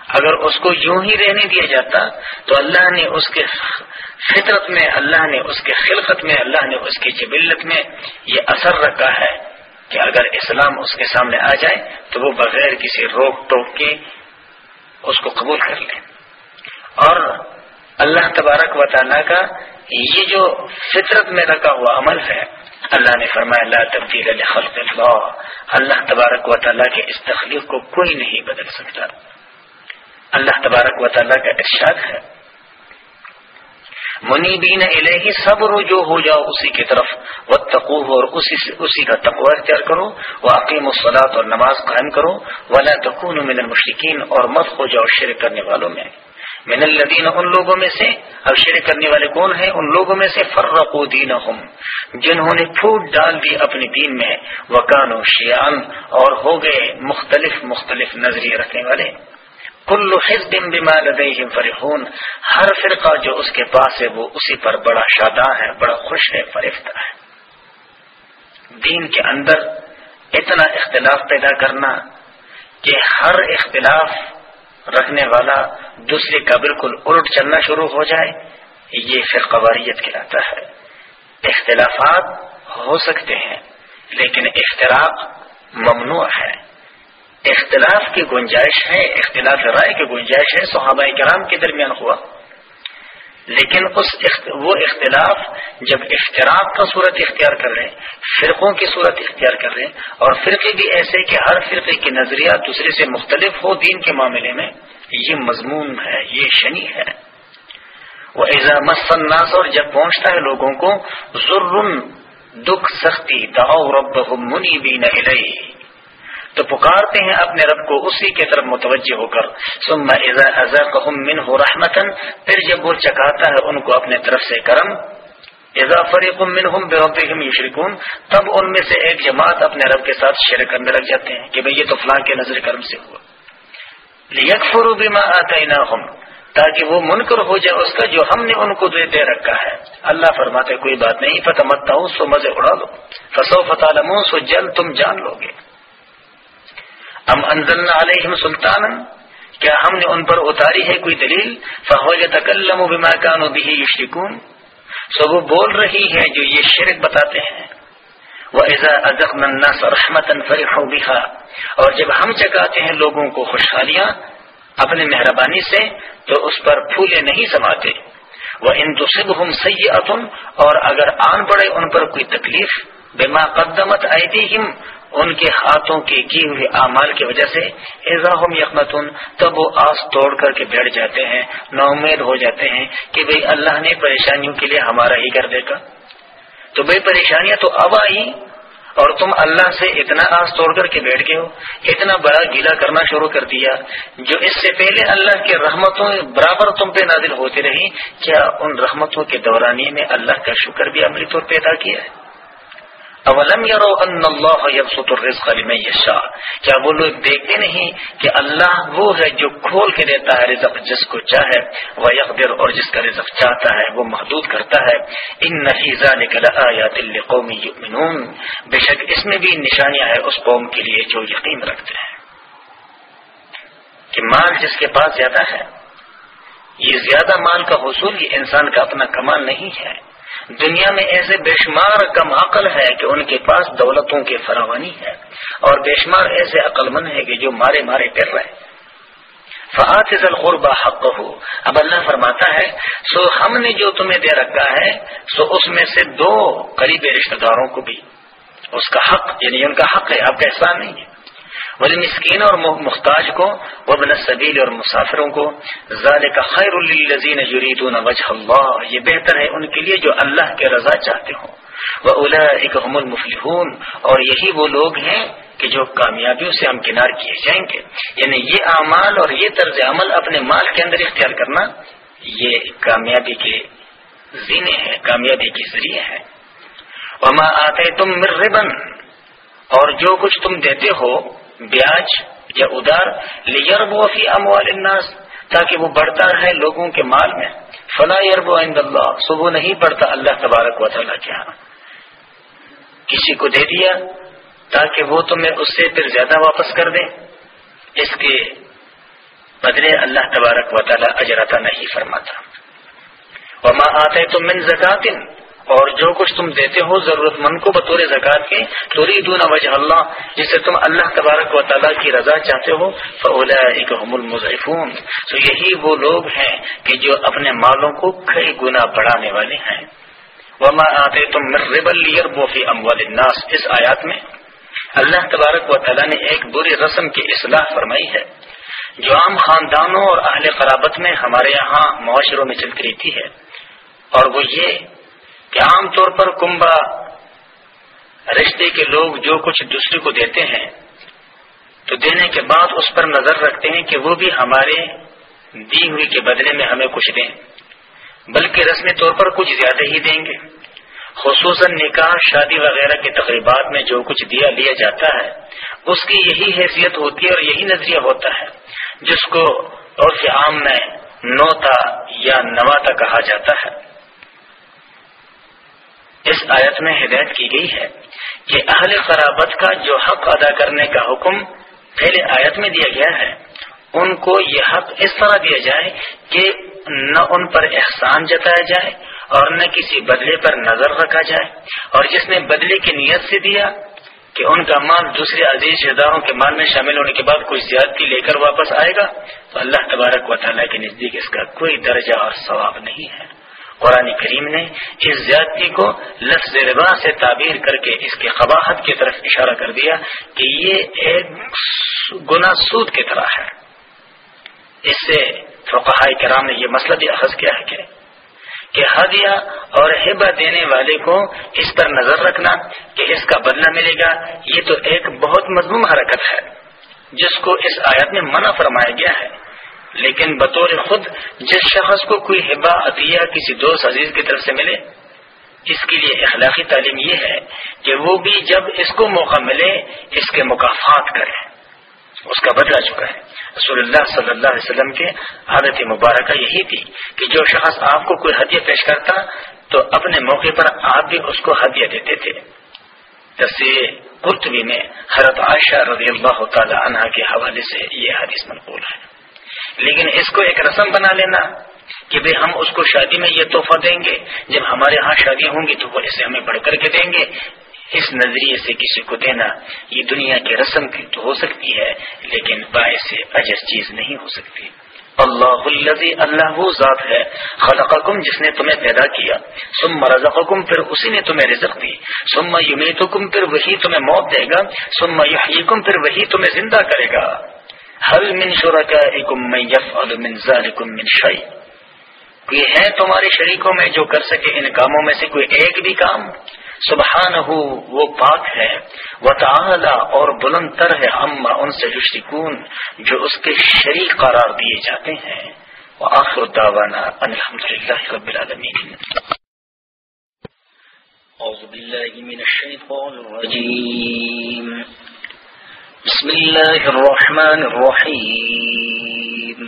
اگر اس کو یوں ہی رہنے دیا جاتا تو اللہ نے اس کے فطرت میں، اللہ نے اس کے خلقت میں، اللہ نے اس کی جبلت میں یہ اثر رکھا ہے۔ کہ اگر اسلام اس کے سامنے آ جائے تو وہ بغیر کسی روک ٹوک کے اس کو قبول کر لے۔ اور اللہ تبارک و تعالیٰ کا یہ جو فطرت میں رکھا ہوا عمل ہے، اللہ نے فرمایا اللہ تبدیل خلق اللہ۔ اللہ تبارک و تعالیٰ کے اس تخلیق کو کوئی نہیں بدل سکتا۔ اللہ تبارک و تعالیٰ کا ارشاد ہے منی بین الہی سب رجوع ہو جاؤ اسی کی طرف و تقوب اور اسی اسی کا تقوی اختیار کرو وہ عقیم اور نماز قائم کرو، ولا تکون من المشرقین اور مت ہو جاؤ شرک کرنے والوں میں۔ من الدین ان لوگوں میں سے، اب شرک کرنے والے کون ہیں؟ ان لوگوں میں سے فرق دین جنہوں نے پھوٹ ڈال دی اپنے دین میں وکان و شیان اور ہو گئے مختلف مختلف نظریے رکھنے والے۔ کل حزب بما لديهم فرحون۔ ہر فرقہ جو اس کے پاس ہے، وہ اسی پر بڑا شاداں ہے، بڑا خوش ہے فرفتہ ہے۔ دین کے اندر اتنا اختلاف پیدا کرنا کہ ہر اختلاف رکھنے والا دوسرے کا بالکل الٹ چلنا شروع ہو جائے، یہ فرقہ واریت کہلاتا ہے۔ اختلافات ہو سکتے ہیں، لیکن اختراق ممنوع ہے۔ اختلاف کی گنجائش ہے، اختلاف رائے کی گنجائش ہے، صحابہ کرام کے درمیان ہوا۔ لیکن اس اخت... وہ اختلاف جب اختراف کا صورت اختیار کر رہے فرقوں کی صورت اختیار کر رہے اور فرقے بھی ایسے کہ ہر فرقے کی نظریات دوسرے سے مختلف ہو دین کے معاملے میں، یہ مضمون ہے، یہ شنی ہے۔ وہ ایزا مسناس اور جب پہنچتا ہے لوگوں کو ضرور دکھ، سختی داؤ رب منی بھی نہ تو پکارتے ہیں اپنے رب کو اسی کی طرف متوجہ ہو کر۔ سما ازا رحمتن پھر جب وہ چکاتا ہے ان کو اپنے طرف سے کرم۔ ایزا فریق منہم بے یشرکون، تب ان میں سے ایک جماعت اپنے رب کے ساتھ شیر کرنے لگ جاتے ہیں کہ بھئی یہ تو فلاں کے نظر کرم سے ہوا۔ لیکفروا بما آتیناہم، تاکہ وہ منکر ہو جائے اس کا جو ہم نے ان کو دے دے رکھا ہے۔ اللہ فرماتے کوئی بات نہیں فتح مت سو مزے اڑا لو۔ فسو فتح سو جل تم جان لو گے۔ ام انزلنا علیہم سلطان کیا ہم نے ان پر اتاری ہے کوئی دلیل؟ فہوج تکلم و بما کانو بھی یشرکون. سو وہ بول رہی ہے جو یہ شرک بتاتے ہیں. وہ ایزا ازق الناس رحمت فرحوا بها. اور جب ہم چکاتے ہیں لوگوں کو خوشحالیاں اپنے مہربانی سے، تو اس پر پھولے نہیں سماتے. وہ ان تصب ہم اور اگر آن پڑے ان پر کوئی تکلیف، بما قدمت ایدیہم ان کے ہاتھوں کے کی ہوئے اعمال کی وجہ سے ایزا ہم یقمتن تب وہ آس توڑ کر کے بیٹھ جاتے ہیں نا امید ہو جاتے ہیں کہ بھئی اللہ نے پریشانیوں کے لیے ہمارا ہی کر دے گا تو بھئی پریشانیاں تو اب آئی اور تم اللہ سے اتنا آس توڑ کر کے بیٹھ گئے ہو، اتنا بڑا گیلا کرنا شروع کر دیا جو اس سے پہلے اللہ کے رحمتوں برابر تم پہ نازل ہوتی رہی کیا ان رحمتوں کے دورانی میں اللہ کا شکر بھی عملی طور پیدا کیا ہے؟ اولم یرو ان اللہ یبسط الرزق لمن یشاء کیا وہ لوگ دیکھتے نہیں کہ اللہ وہ ہے جو کھول کے دیتا ہے رزق جس کو چاہے وہ یقدر اور جس کا رزق چاہتا ہے وہ محدود کرتا ہے۔ ان نفی ذلک لآیات لقوم یؤمنون بے شک اس میں بھی نشانیاں ہیں اس قوم کے لیے جو یقین رکھتے ہیں کہ مال جس کے پاس زیادہ ہے، یہ زیادہ مال کا حصول یہ انسان کا اپنا کمال نہیں ہے۔ دنیا میں ایسے بے شمار کم عقل ہے کہ ان کے پاس دولتوں کی فراوانی ہے اور بے شمار ایسے عقل مند ہے کہ جو مارے مارے کر رہے فعت القربا حق ہو اب اللہ فرماتا ہے، سو ہم نے جو تمہیں دے رکھا ہے، سو اس میں سے دو قریبی رشتہ داروں کو بھی۔ اس کا حق یعنی ان کا حق ہے، آپ کا احسان نہیں ہے۔ ولی اور مختاج کو وبن صبیل اور مسافروں کو کا خیر الزین یریدون وجہ اللہ، یہ بہتر ہے ان کے لیے جو اللہ کے رضا چاہتے ہوں۔ وہ الاحم المفلحون، اور یہی وہ لوگ ہیں کہ جو کامیابیوں سے ہم کنار کیے جائیں گے۔ یعنی یہ اعمال اور یہ طرز عمل اپنے مال کے اندر اختیار کرنا، یہ کامیابی کے زینے ہیں، کامیابی کے ذریعے ہیں۔ وما آتے تم مربن اور جو کچھ تم دیتے ہو بیاج یا ادار فی اموال الناس، تاکہ وہ بڑھتا رہے لوگوں کے مال میں۔ فلا یرب عند اللہ سو وہ نہیں بڑھتا اللہ تبارک و تعالیٰ کے ہاں۔ کسی کو دے دیا تاکہ وہ تمہیں اس سے پھر زیادہ واپس کر دے۔ اس کے بدلے اللہ تبارک و تعالیٰ اجرتا نہیں فرماتا۔ وما آتے تو من زکاتن اور جو کچھ تم دیتے ہو ضرورت مند کو بطور زکات کے توری دون وجہ اللہ، جسے تم اللہ تبارک و تعالیٰ کی رضا چاہتے ہو فولا المضفون تو یہی وہ لوگ ہیں کہ جو اپنے مالوں کو کئی گنا بڑھانے والے ہیں۔ وما آتے تم مربلی اموال الناس۔ اس آیات میں اللہ تبارک و تعالیٰ نے ایک بری رسم کی اصلاح فرمائی ہے۔ جو عام خاندانوں اور اہل قرابت میں ہمارے یہاں معاشروں میں چلتی رہتی ہے۔ اور وہ یہ کہ عام طور پر کنبا رشتے کے لوگ جو کچھ دوسرے کو دیتے ہیں، تو دینے کے بعد اس پر نظر رکھتے ہیں کہ وہ بھی ہمارے دی ہوئی کے بدلے میں ہمیں کچھ دیں۔ بلکہ رسمی طور پر کچھ زیادہ ہی دیں گے۔ خصوصاً نکاح، شادی وغیرہ کے تقریبات میں جو کچھ دیا لیا جاتا ہے، اس کی یہی حیثیت ہوتی ہے اور یہی نظریہ ہوتا ہے، جس کو اور عام میں نوتا یا نواتا کہا جاتا ہے۔ اس آیت میں ہدایت کی گئی ہے کہ اہل خرابت کا جو حق ادا کرنے کا حکم پہلے آیت میں دیا گیا ہے، ان کو یہ حق اس طرح دیا جائے کہ نہ ان پر احسان جتایا جائے اور نہ کسی بدلے پر نظر رکھا جائے۔ اور جس نے بدلے کی نیت سے دیا کہ ان کا مال دوسرے عزیز اداروں کے مال میں شامل ہونے کے بعد کوئی زیادتی لے کر واپس آئے گا، تو اللہ تبارک و تعالیٰ کے نزدیک اس کا کوئی درجہ اور ثواب نہیں ہے۔ قرآن کریم نے اس زیادتی کو لفظ ربا سے تعبیر کر کے اس کی قباحت کی طرف اشارہ کر دیا کہ یہ ایک گنا سود کی طرح ہے۔ اس سے فقہ کرام نے یہ مسئلہ بھی اخذ کیا ہے کہ کہ ہدیہ اور ہبا دینے والے کو اس پر نظر رکھنا، کہ اس کا بدلہ ملے گا، یہ تو ایک بہت مضموم حرکت ہے، جس کو اس آیت میں منع فرمایا گیا ہے۔ لیکن بطور خود جس شخص کو کوئی حبا، عطیہ، کسی دوست عزیز کی طرف سے ملے، اس کے لیے اخلاقی تعلیم یہ ہے کہ وہ بھی جب اس کو موقع ملے، اس کے مقافات کرے۔ اس کا بدلا چکا ہے۔ رسول اللہ صلی اللہ علیہ وسلم کے عادت مبارکہ یہی تھی کہ جو شخص آپ کو کوئی ہدیہ پیش کرتا، تو اپنے موقع پر آپ بھی اس کو ہدیہ دیتے تھے۔ قرطبی میں حضرت عائشہ رضی اللہ تعالی عنہ کے حوالے سے یہ حدیث منقول ہے۔ لیکن اس کو ایک رسم بنا لینا کہ بھائی ہم اس کو شادی میں یہ تحفہ دیں گے، جب ہمارے ہاں شادی ہوں گی تو وہ اسے ہمیں بڑھ کر کے دیں گے۔ اس نظریے سے کسی کو دینا، یہ دنیا کی رسم کی تو ہو سکتی ہے، لیکن باعث سے اجس چیز نہیں ہو سکتی۔ اللہ الذي اللہ وہ ذات ہے، خلقکم جس نے تمہیں پیدا کیا۔ ثم رزقکم، پھر اسی نے تمہیں رزق دی۔ ثم یمیتکم، پھر وہی تمہیں موت دے گا۔ ثم یحییکم، پھر وہی تمہیں زندہ کرے گا۔ حل من شرکائکم من یفعل من ذالکم من شیء کوئی ہے تمہارے شریکوں میں جو کر سکے ان کاموں میں سے کوئی ایک بھی کام؟ سبحان ہو وہ پاک ہے۔ وہ تعالی اور بلند تر ہے۔ اما ان سے یشرکون، جو اس کے شریک قرار دیے جاتے ہیں۔ وہ آخر داوانا الحمد للہ رب العالمین۔ أعوذ بالله من الشيطان الرجيم بسم الله الرحمن الرحيم.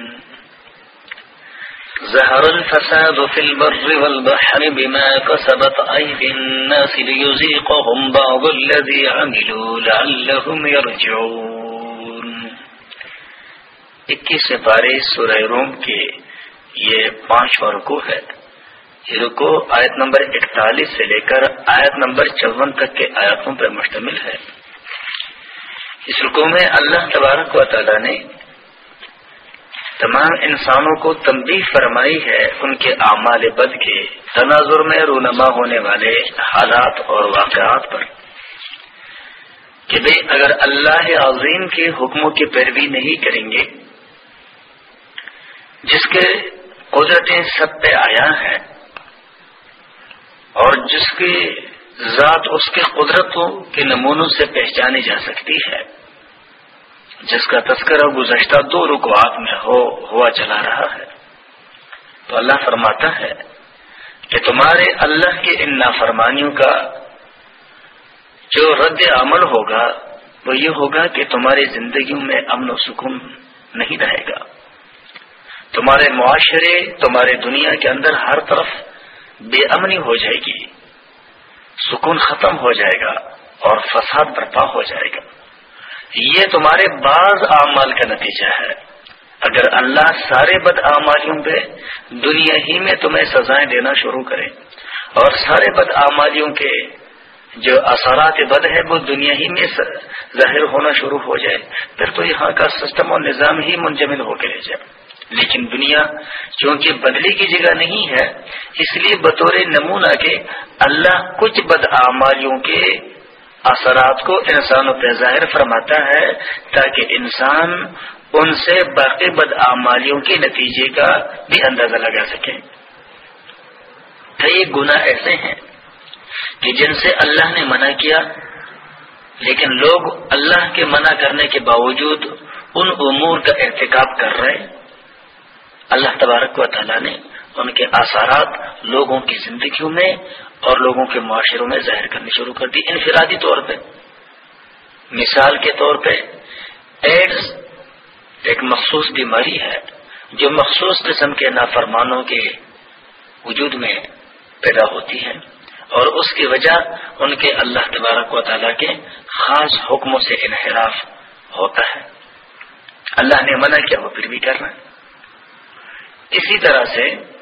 ظهر الفساد في البر والبحر بما كسبت أيدي الناس ليزيقهم بعض الذي عملوا لعلهم يرجعون. اکیس پارے سورہ روم کے یہ پانچ رکو ہے. یہ رکو آیت نمبر اکتالیس سے لے کر آیت نمبر چون تک کے آیاتوں پر مشتمل ہے. اس رکو میں اللہ تبارک و تعالی نے تمام انسانوں کو تنبیہ فرمائی ہے ان کے اعمال بد کے تناظر میں رونما ہونے والے حالات اور واقعات پر کہ بھائی اگر اللہ عظیم کے حکموں کی پیروی نہیں کریں گے، جس کے قدرتیں سب پہ آیا ہے اور جس کی ذات اس کے قدرتوں کے نمونوں سے پہچانی جا سکتی ہے۔ جس کا تذکرہ گزشتہ دو رکوات میں ہو، ہوا چلا رہا ہے۔ تو اللہ فرماتا ہے کہ تمہارے اللہ کے ان نافرمانیوں کا جو رد عمل ہوگا، وہ یہ ہوگا کہ تمہاری زندگیوں میں امن و سکون نہیں رہے گا۔ تمہارے معاشرے، تمہارے دنیا کے اندر ہر طرف بے امنی ہو جائے گی، سکون ختم ہو جائے گا اور فساد برپا ہو جائے گا۔ یہ تمہارے بعض اعمال کا نتیجہ ہے۔ اگر اللہ سارے بد اعمالیوں پہ دنیا ہی میں تمہیں سزائیں دینا شروع کرے اور سارے بد اعمالیوں کے جو اثرات بد ہے وہ دنیا ہی میں ظاہر ہونا شروع ہو جائے، پھر تو یہاں کا سسٹم اور نظام ہی منجمد ہو کے رہ جائے۔ لیکن دنیا چونکہ بدلی کی جگہ نہیں ہے، اس لیے بطور نمونہ کے اللہ کچھ بد اعمالیوں کے اثرات کو انسانوں پہ ظاہر فرماتا ہے تاکہ انسان ان سے باقی بدعمالیوں کے نتیجے کا بھی اندازہ لگا سکے۔ کئی گنا ایسے ہیں کہ جن سے اللہ نے منع کیا، لیکن لوگ اللہ کے منع کرنے کے باوجود ان امور کا ارتکاب کر رہے۔ اللہ تبارک و تعالیٰ نے ان کے اثرات لوگوں کی زندگیوں میں اور لوگوں کے معاشروں میں ظاہر کرنی شروع کر دی۔ انفرادی طور پہ۔ مثال کے طور پہ ایڈز ایک مخصوص بیماری ہے جو مخصوص قسم کے نافرمانوں کے وجود میں پیدا ہوتی ہے اور اس کی وجہ ان کے اللہ تبارک و تعالیٰ کے خاص حکموں سے انحراف ہوتا ہے۔ اللہ نے منع کیا، وہ پھر بھی کرنا۔ اسی طرح سے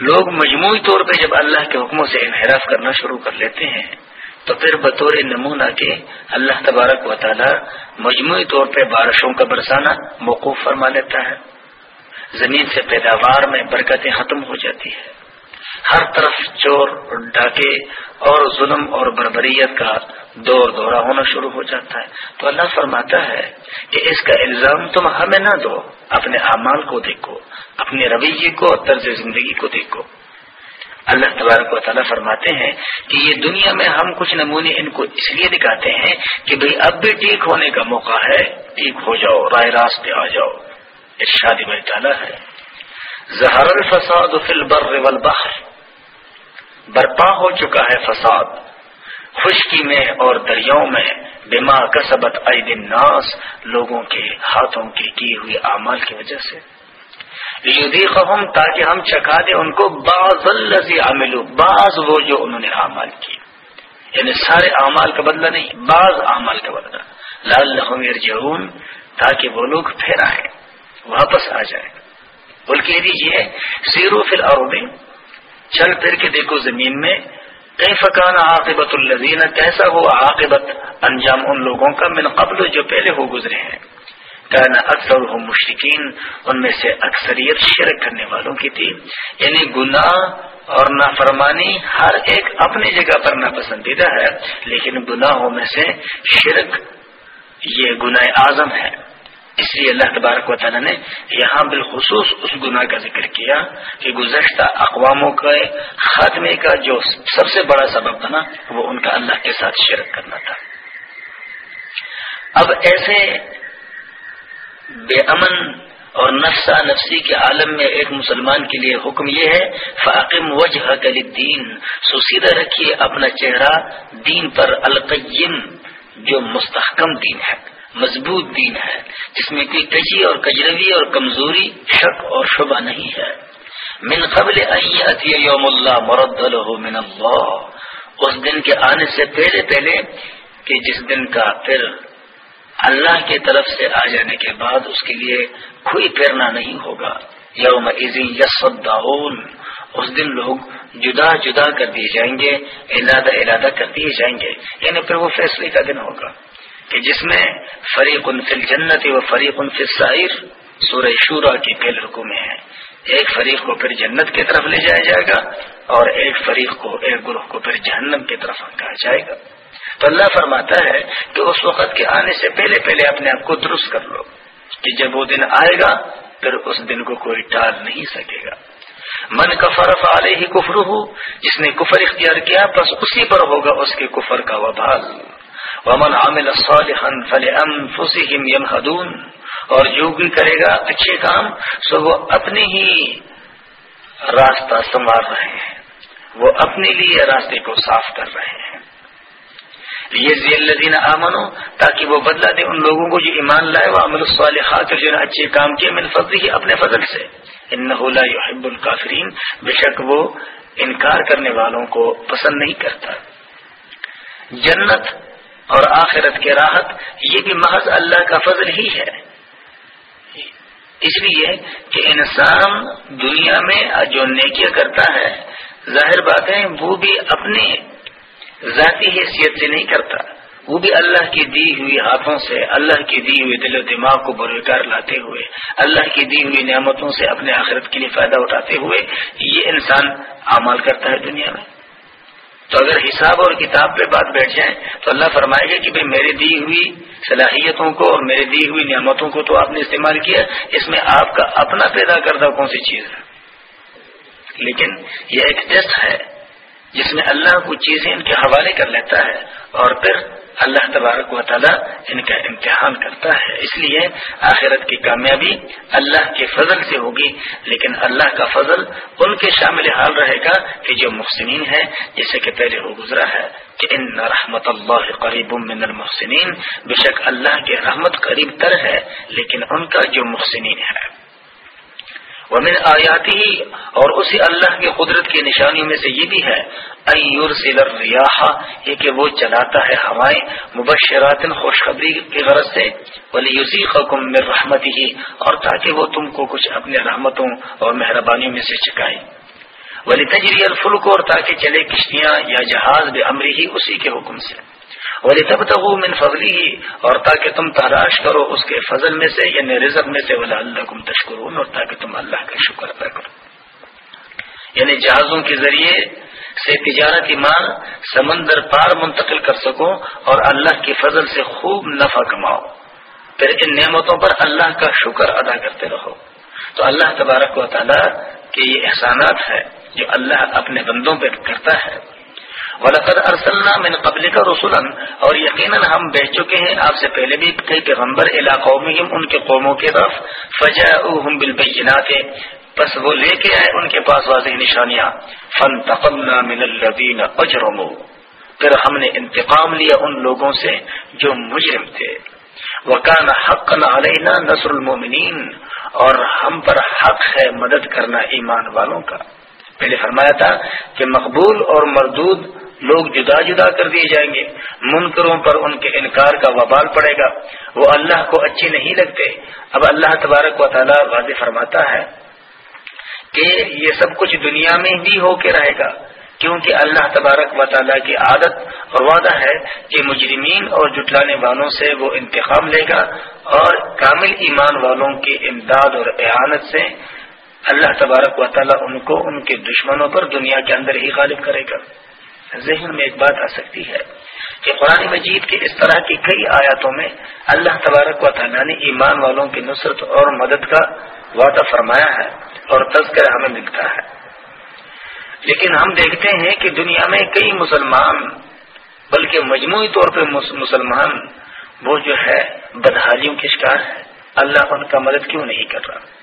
لوگ مجموعی طور پہ جب اللہ کے حکموں سے انحراف کرنا شروع کر لیتے ہیں، تو پھر بطور نمونہ کے اللہ تبارک و تعالی مجموعی طور پہ بارشوں کا برسانا موقوف فرما لیتا ہے۔ زمین سے پیداوار میں برکتیں ختم ہو جاتی ہے ہر طرف چور ڈاکے اور ظلم اور بربریت کا دور دورہ ہونا شروع ہو جاتا ہے۔ تو اللہ فرماتا ہے کہ اس کا الزام تم ہمیں نہ دو، اپنے اعمال کو دیکھو اپنے رویے کو اور طرز زندگی کو دیکھو۔ اللہ تبارک و تعالیٰ فرماتے ہیں کہ یہ دنیا میں ہم کچھ نمونے ان کو اس لیے دکھاتے ہیں کہ بھئی اب بھی ٹھیک ہونے کا موقع ہے، ٹھیک ہو جاؤ، رائے راستے آ جاؤ۔ ارشاد بھائی تعالیٰ ہے۔ زہر الفساد فی البر والبحر۔ برپا ہو چکا ہے فساد۔ خشکی میں اور دریاؤں میں بما کسبت عید الناس لوگوں کے ہاتھوں کے کی ہوئی اعمال کی وجہ سے۔ لیدیقہم تاکہ ہم چکا دیں ان کو بعض الذی عملو بعض وہ جو انہوں نے اعمال کی یعنی سارے اعمال کا بدلہ نہیں، بعض اعمال کا بدلہ۔ لال لحمیر تاکہ وہ لوگ پھر آئے واپس آ جائے بول کہہ دیجیے سیرو فل اور چل پھر کے دیکھو زمین میں فقان عاقبت الزین کیسا ہو عاقبت انجام ان لوگوں کا من قبل جو پہلے ہو گزرے ہیں؟ کہنا اکثر ہو مشرقین ان میں سے اکثریت شرک کرنے والوں کی تھی۔ یعنی گناہ اور نافرمانی ہر ایک اپنی جگہ پر ناپسندیدہ ہے، لیکن گناہوں میں سے شرک یہ گناہ اعظم ہے۔ اس لیے اللہ تبارک و تعالیٰ نے یہاں بالخصوص اس گناہ کا ذکر کیا کہ گزشتہ اقواموں کے خاتمے کا جو سب سے بڑا سبب بنا وہ ان کا اللہ کے ساتھ شرک کرنا تھا۔ اب ایسے بے امن اور نفسا نفسی کے عالم میں ایک مسلمان کے لیے حکم یہ ہے، فاقم وجہ دین سو سیدھا رکھیے اپنا چہرہ دین پر القیم، جو مستحکم دین ہے۔ مضبوط دین ہے، جس میں کوئی کجی اور کجروی اور کمزوری شک اور شبہ نہیں ہے۔ من قبل یوم اللہ مرد من اللہ۔ اس دن کے آنے سے پہلے پہلے کہ جس دن کا پھر اللہ کی طرف سے آ جانے کے بعد اس کے لیے کوئی پھیرنا نہیں ہوگا۔ یوم یسون اس دن لوگ جدا جدا کر دیے جائیں گے ارادہ ارادہ کر دیے جائیں گے۔ یعنی پھر وہ فیصلے کا دن ہوگا۔ کہ جس میں فریق فل جنت و فریق سائر سورہ شورا کی پہل حکم ہے۔ ایک فریق کو پھر جنت کی طرف لے جایا جائے گا اور ایک فریق کو ایک گروہ کو پھر جہنم کی طرف کہا جائے گا۔ تو اللہ فرماتا ہے کہ اس وقت کے آنے سے پہلے پہلے اپنے آپ کو درست کر لو کہ جب وہ دن آئے گا، پھر اس دن کو کوئی ٹال نہیں سکے گا۔ من کا فرف ہی کفر ہو جس نے کفر اختیار کیا، بس اسی پر ہوگا اس کے کفر کا وبال۔ ومن عامل صالحا فلانفسهم يمهدون۔ اور جو بھی کرے گا اچھے کام، سو وہ اپنے ہی راستہ سنوار رہے ہیں۔ وہ اپنے لیے راستے کو صاف کر رہے ہیں۔ یہ الدین امن ہو تاکہ وہ بدلا دے ان لوگوں کو جو ایمان لائے وہ امن الصالحات جو نے اچھے کام کیے، من فضل ہی اپنے فضل سے۔ ان يحب القافرین بے شک وہ انکار کرنے والوں کو پسند نہیں کرتا۔ جنت اور آخرت کے راحت، یہ بھی محض اللہ کا فضل ہی ہے۔ اس لیے کہ انسان دنیا میں جو نیکیاں کرتا ہے، ظاہر بات ہے، وہ بھی اپنے ذاتی حیثیت سے نہیں کرتا۔ وہ بھی اللہ کی دی ہوئی ہاتھوں سے، اللہ کی دی ہوئی دل و دماغ کو بروکار لاتے ہوئے، اللہ کی دی ہوئی نعمتوں سے اپنے آخرت کے لیے فائدہ اٹھاتے ہوئے، یہ انسان اعمال کرتا ہے دنیا میں۔ تو اگر حساب اور کتاب پہ بات بیٹھ جائیں تو اللہ فرمائے گا کہ بھائی میرے دی ہوئی صلاحیتوں کو اور میرے دی ہوئی نعمتوں کو تو آپ نے استعمال کیا، اس میں آپ کا اپنا پیدا کردہ کون سی چیز ہے؟ لیکن یہ ایک ٹیسٹ ہے جس میں اللہ کچھ چیزیں ان کے حوالے کر لیتا ہے اور پھر اللہ تبارک و تعالیٰ ان کا امتحان کرتا ہے۔ اس لیے آخرت کی کامیابی اللہ کے فضل سے ہوگی، لیکن اللہ کا فضل ان کے شامل حال رہے گا کہ جو محسنین ہے جیسے کہ پہلے وہ گزرا ہے کہ ان رحمت اللہ قریب من المحسنین۔ بے شک اللہ کے رحمت قریب تر ہے، لیکن ان کا جو محسنین ہے ومن آیاتی ہی اور اسی اللہ کی قدرت کی نشانیوں میں سے یہ بھی ہے یہ کہ وہ چلاتا ہے ہوائیں، مبشرات خوشخبری کی غرض سے ولی یوسی حکم میں رحمت ہی اور تاکہ وہ تم کو کچھ اپنے رحمتوں اور مہربانیوں میں سے چکائے۔ ولی تجری الفلک، اور تاکہ چلے کشتیاں یا جہاز بے امری ہی اسی کے حکم سے۔ ولی تب تک من فضلی ہی اور تاکہ تم تلاش کرو اس کے فضل میں سے یعنی رزق میں سے ولا اللہ کم تشکرون اور تاکہ تم اللہ کا شکر ادا کرو۔ یعنی جہازوں کے ذریعے سے تجارتی مال سمندر پار منتقل کر سکو، اور اللہ کی فضل سے خوب نفع کماؤ۔ پھر ان نعمتوں پر اللہ کا شکر ادا کرتے رہو۔ تو اللہ تبارک و تعالیٰ کے یہ احسانات ہے جو اللہ اپنے بندوں پہ کرتا ہے۔ ولقد ارسلنا من قبل کا رسولن اور یقیناً ہم بیچ چکے ہیں، آپ سے پہلے بھی کئی پیغمبر علاقوں میں ان کے قوموں کی طرف۔ فجا بالبینات بس وہ لے کے آئے ان کے پاس واضح نشانیاں۔ فن تقلنا من الذین اجرموا پھر ہم نے انتقام لیا ان لوگوں سے جو مجرم تھے۔ وکان حق علینا نصر المومنین اور ہم پر حق ہے مدد کرنا ایمان والوں کا۔ پہلے فرمایا تھا کہ مقبول اور مردود لوگ جدا جدا کر دیے جائیں گے۔ منکروں پر ان کے انکار کا وبال پڑے گا۔ وہ اللہ کو اچھے نہیں لگتے۔ اب اللہ تبارک و تعالیٰ واضح فرماتا ہے کہ یہ سب کچھ دنیا میں بھی ہو کے رہے گا۔ کیونکہ اللہ تبارک و تعالیٰ کی عادت اور وعدہ ہے کہ مجرمین اور جٹلانے والوں سے وہ انتخاب لے گا اور کامل ایمان والوں کی امداد اور اعانت سے اللہ تبارک و تعالیٰ ان کو ان کے دشمنوں پر دنیا کے اندر ہی غالب کرے گا۔ ذہن میں ایک بات آ سکتی ہے کہ قرآن مجید کے اس طرح کی کئی آیاتوں میں اللہ تبارک و تعالیٰ نے ایمان والوں کی نصرت اور مدد کا وعدہ فرمایا ہے اور تذکر ہمیں ملتا ہے۔ لیکن ہم دیکھتے ہیں کہ دنیا میں کئی مسلمان، بلکہ مجموعی طور پہ مسلمان، وہ جو ہے، بدحالیوں کے شکار ہے اللہ ان کا مدد کیوں نہیں کر رہا؟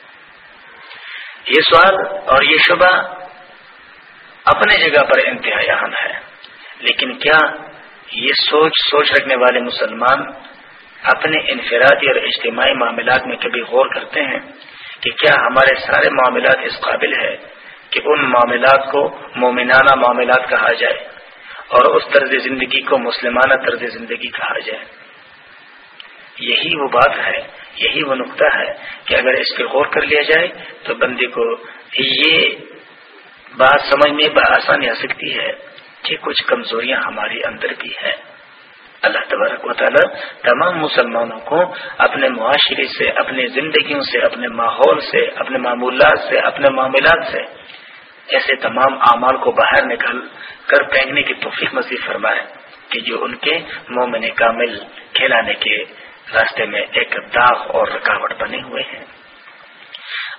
یہ سوال اور یہ شبہ اپنے جگہ پر انتہائی اہم ہے۔ لیکن کیا یہ سوچ سوچ رکھنے والے مسلمان اپنے انفرادی اور اجتماعی معاملات میں کبھی غور کرتے ہیں کہ کیا ہمارے سارے معاملات اس قابل ہے کہ ان معاملات کو مومنانہ معاملات کہا جائے اور اس طرز زندگی کو مسلمانہ طرز زندگی کہا جائے؟ یہی وہ بات ہے یہی وہ نقطہ ہے کہ اگر اس پہ غور کر لیا جائے تو بندے کو یہ بات سمجھ میں آسانی آ سکتی ہے کہ کچھ کمزوریاں ہمارے اندر بھی ہیں۔ اللہ تبارک و تعالی تمام مسلمانوں کو اپنے معاشرے سے، اپنی زندگیوں سے، اپنے ماحول سے، اپنے معمولات سے، اپنے معاملات سے ایسے تمام اعمال کو باہر نکل کر پھینکنے کی توفیق مزید فرمائے کہ جو ان کے مومن کامل کھلانے کے راستے میں ایک داغ اور رکاوٹ بنے ہوئے ہیں۔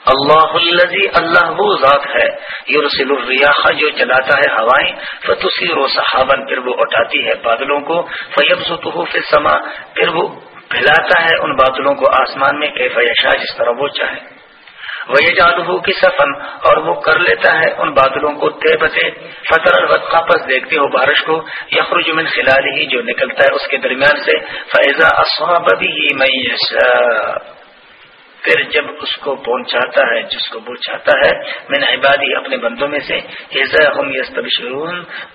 اللہ الزی اللہ وہ ذات ہے یورسل الریاح جو چلاتا ہے ہوائیں فتصیر صحابن پھر وہ اٹھاتی ہے بادلوں کو فیب ستو سما پھر وہ پھیلاتا ہے ان بادلوں کو آسمان میں، کیف یشا جس طرح وہ چاہے۔ وہ یہ جادو کی سفن اور وہ کر لیتا ہے ان بادلوں کو تے بتے فطر الوط واپس دیکھتے ہو بارش کو۔ یخرج من خلال ہی جو نکلتا ہے اس کے درمیان سے۔ فیضا اصواب بھی میں پھر جب اس کو پہنچاتا ہے، جس کو وہ چاہتا ہے میں نے عبادی اپنے بندوں میں سے۔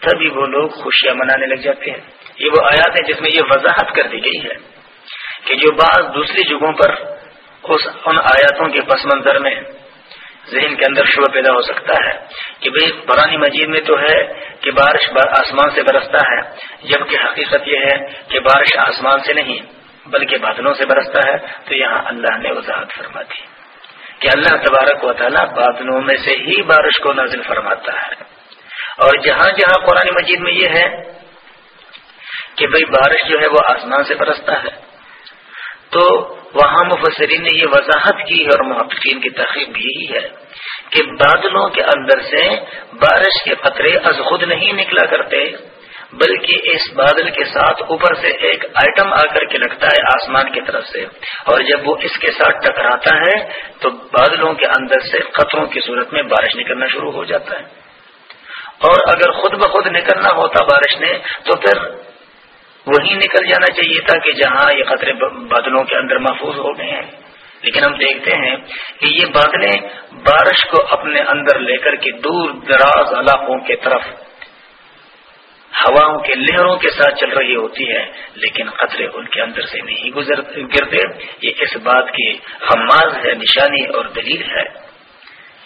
تبھی وہ لوگ خوشیاں منانے لگ جاتے ہیں۔ یہ وہ آیات ہے جس میں یہ وضاحت کر دی گئی ہے کہ جو بعض دوسری جگہوں پر اس ان آیاتوں کے پس منظر میں ذہن کے اندر شبہ پیدا ہو سکتا ہے کہ بھائی پرانی مجید میں تو ہے کہ بارش آسمان سے برستا ہے، جبکہ حقیقت یہ ہے کہ بارش آسمان سے نہیں، بلکہ بادلوں سے برستا ہے۔ تو یہاں اللہ نے وضاحت فرما دی کہ اللہ تبارک و تعالیٰ بادلوں میں سے ہی بارش کو نازل فرماتا ہے۔ اور جہاں جہاں قرآن مجید میں یہ ہے کہ بھئی بارش جو ہے وہ آسمان سے برستا ہے تو وہاں مفسرین نے یہ وضاحت کی اور محققین کی تحقیق یہی ہے کہ بادلوں کے اندر سے بارش کے قطرے از خود نہیں نکلا کرتے، بلکہ اس بادل کے ساتھ اوپر سے ایک آئٹم آ کر کے لگتا ہے آسمان کی طرف سے۔ اور جب وہ اس کے ساتھ ٹکراتا ہے، تو بادلوں کے اندر سے قطروں کی صورت میں بارش نکلنا شروع ہو جاتا ہے۔ اور اگر خود بخود نکلنا ہوتا بارش نے، تو پھر وہی نکل جانا چاہیے تھا کہ جہاں یہ خطرے بادلوں کے اندر محفوظ ہو گئے ہیں۔ لیکن ہم دیکھتے ہیں کہ یہ بادلیں بارش کو اپنے اندر لے کر کے دور دراز علاقوں کی طرف، ہواؤں کے لہروں کے ساتھ چل رہی ہوتی ہے۔ لیکن قطرے ان کے اندر سے نہیں گزر گرتے یہ اس بات کی حماز ہے، نشانی اور دلیل ہے۔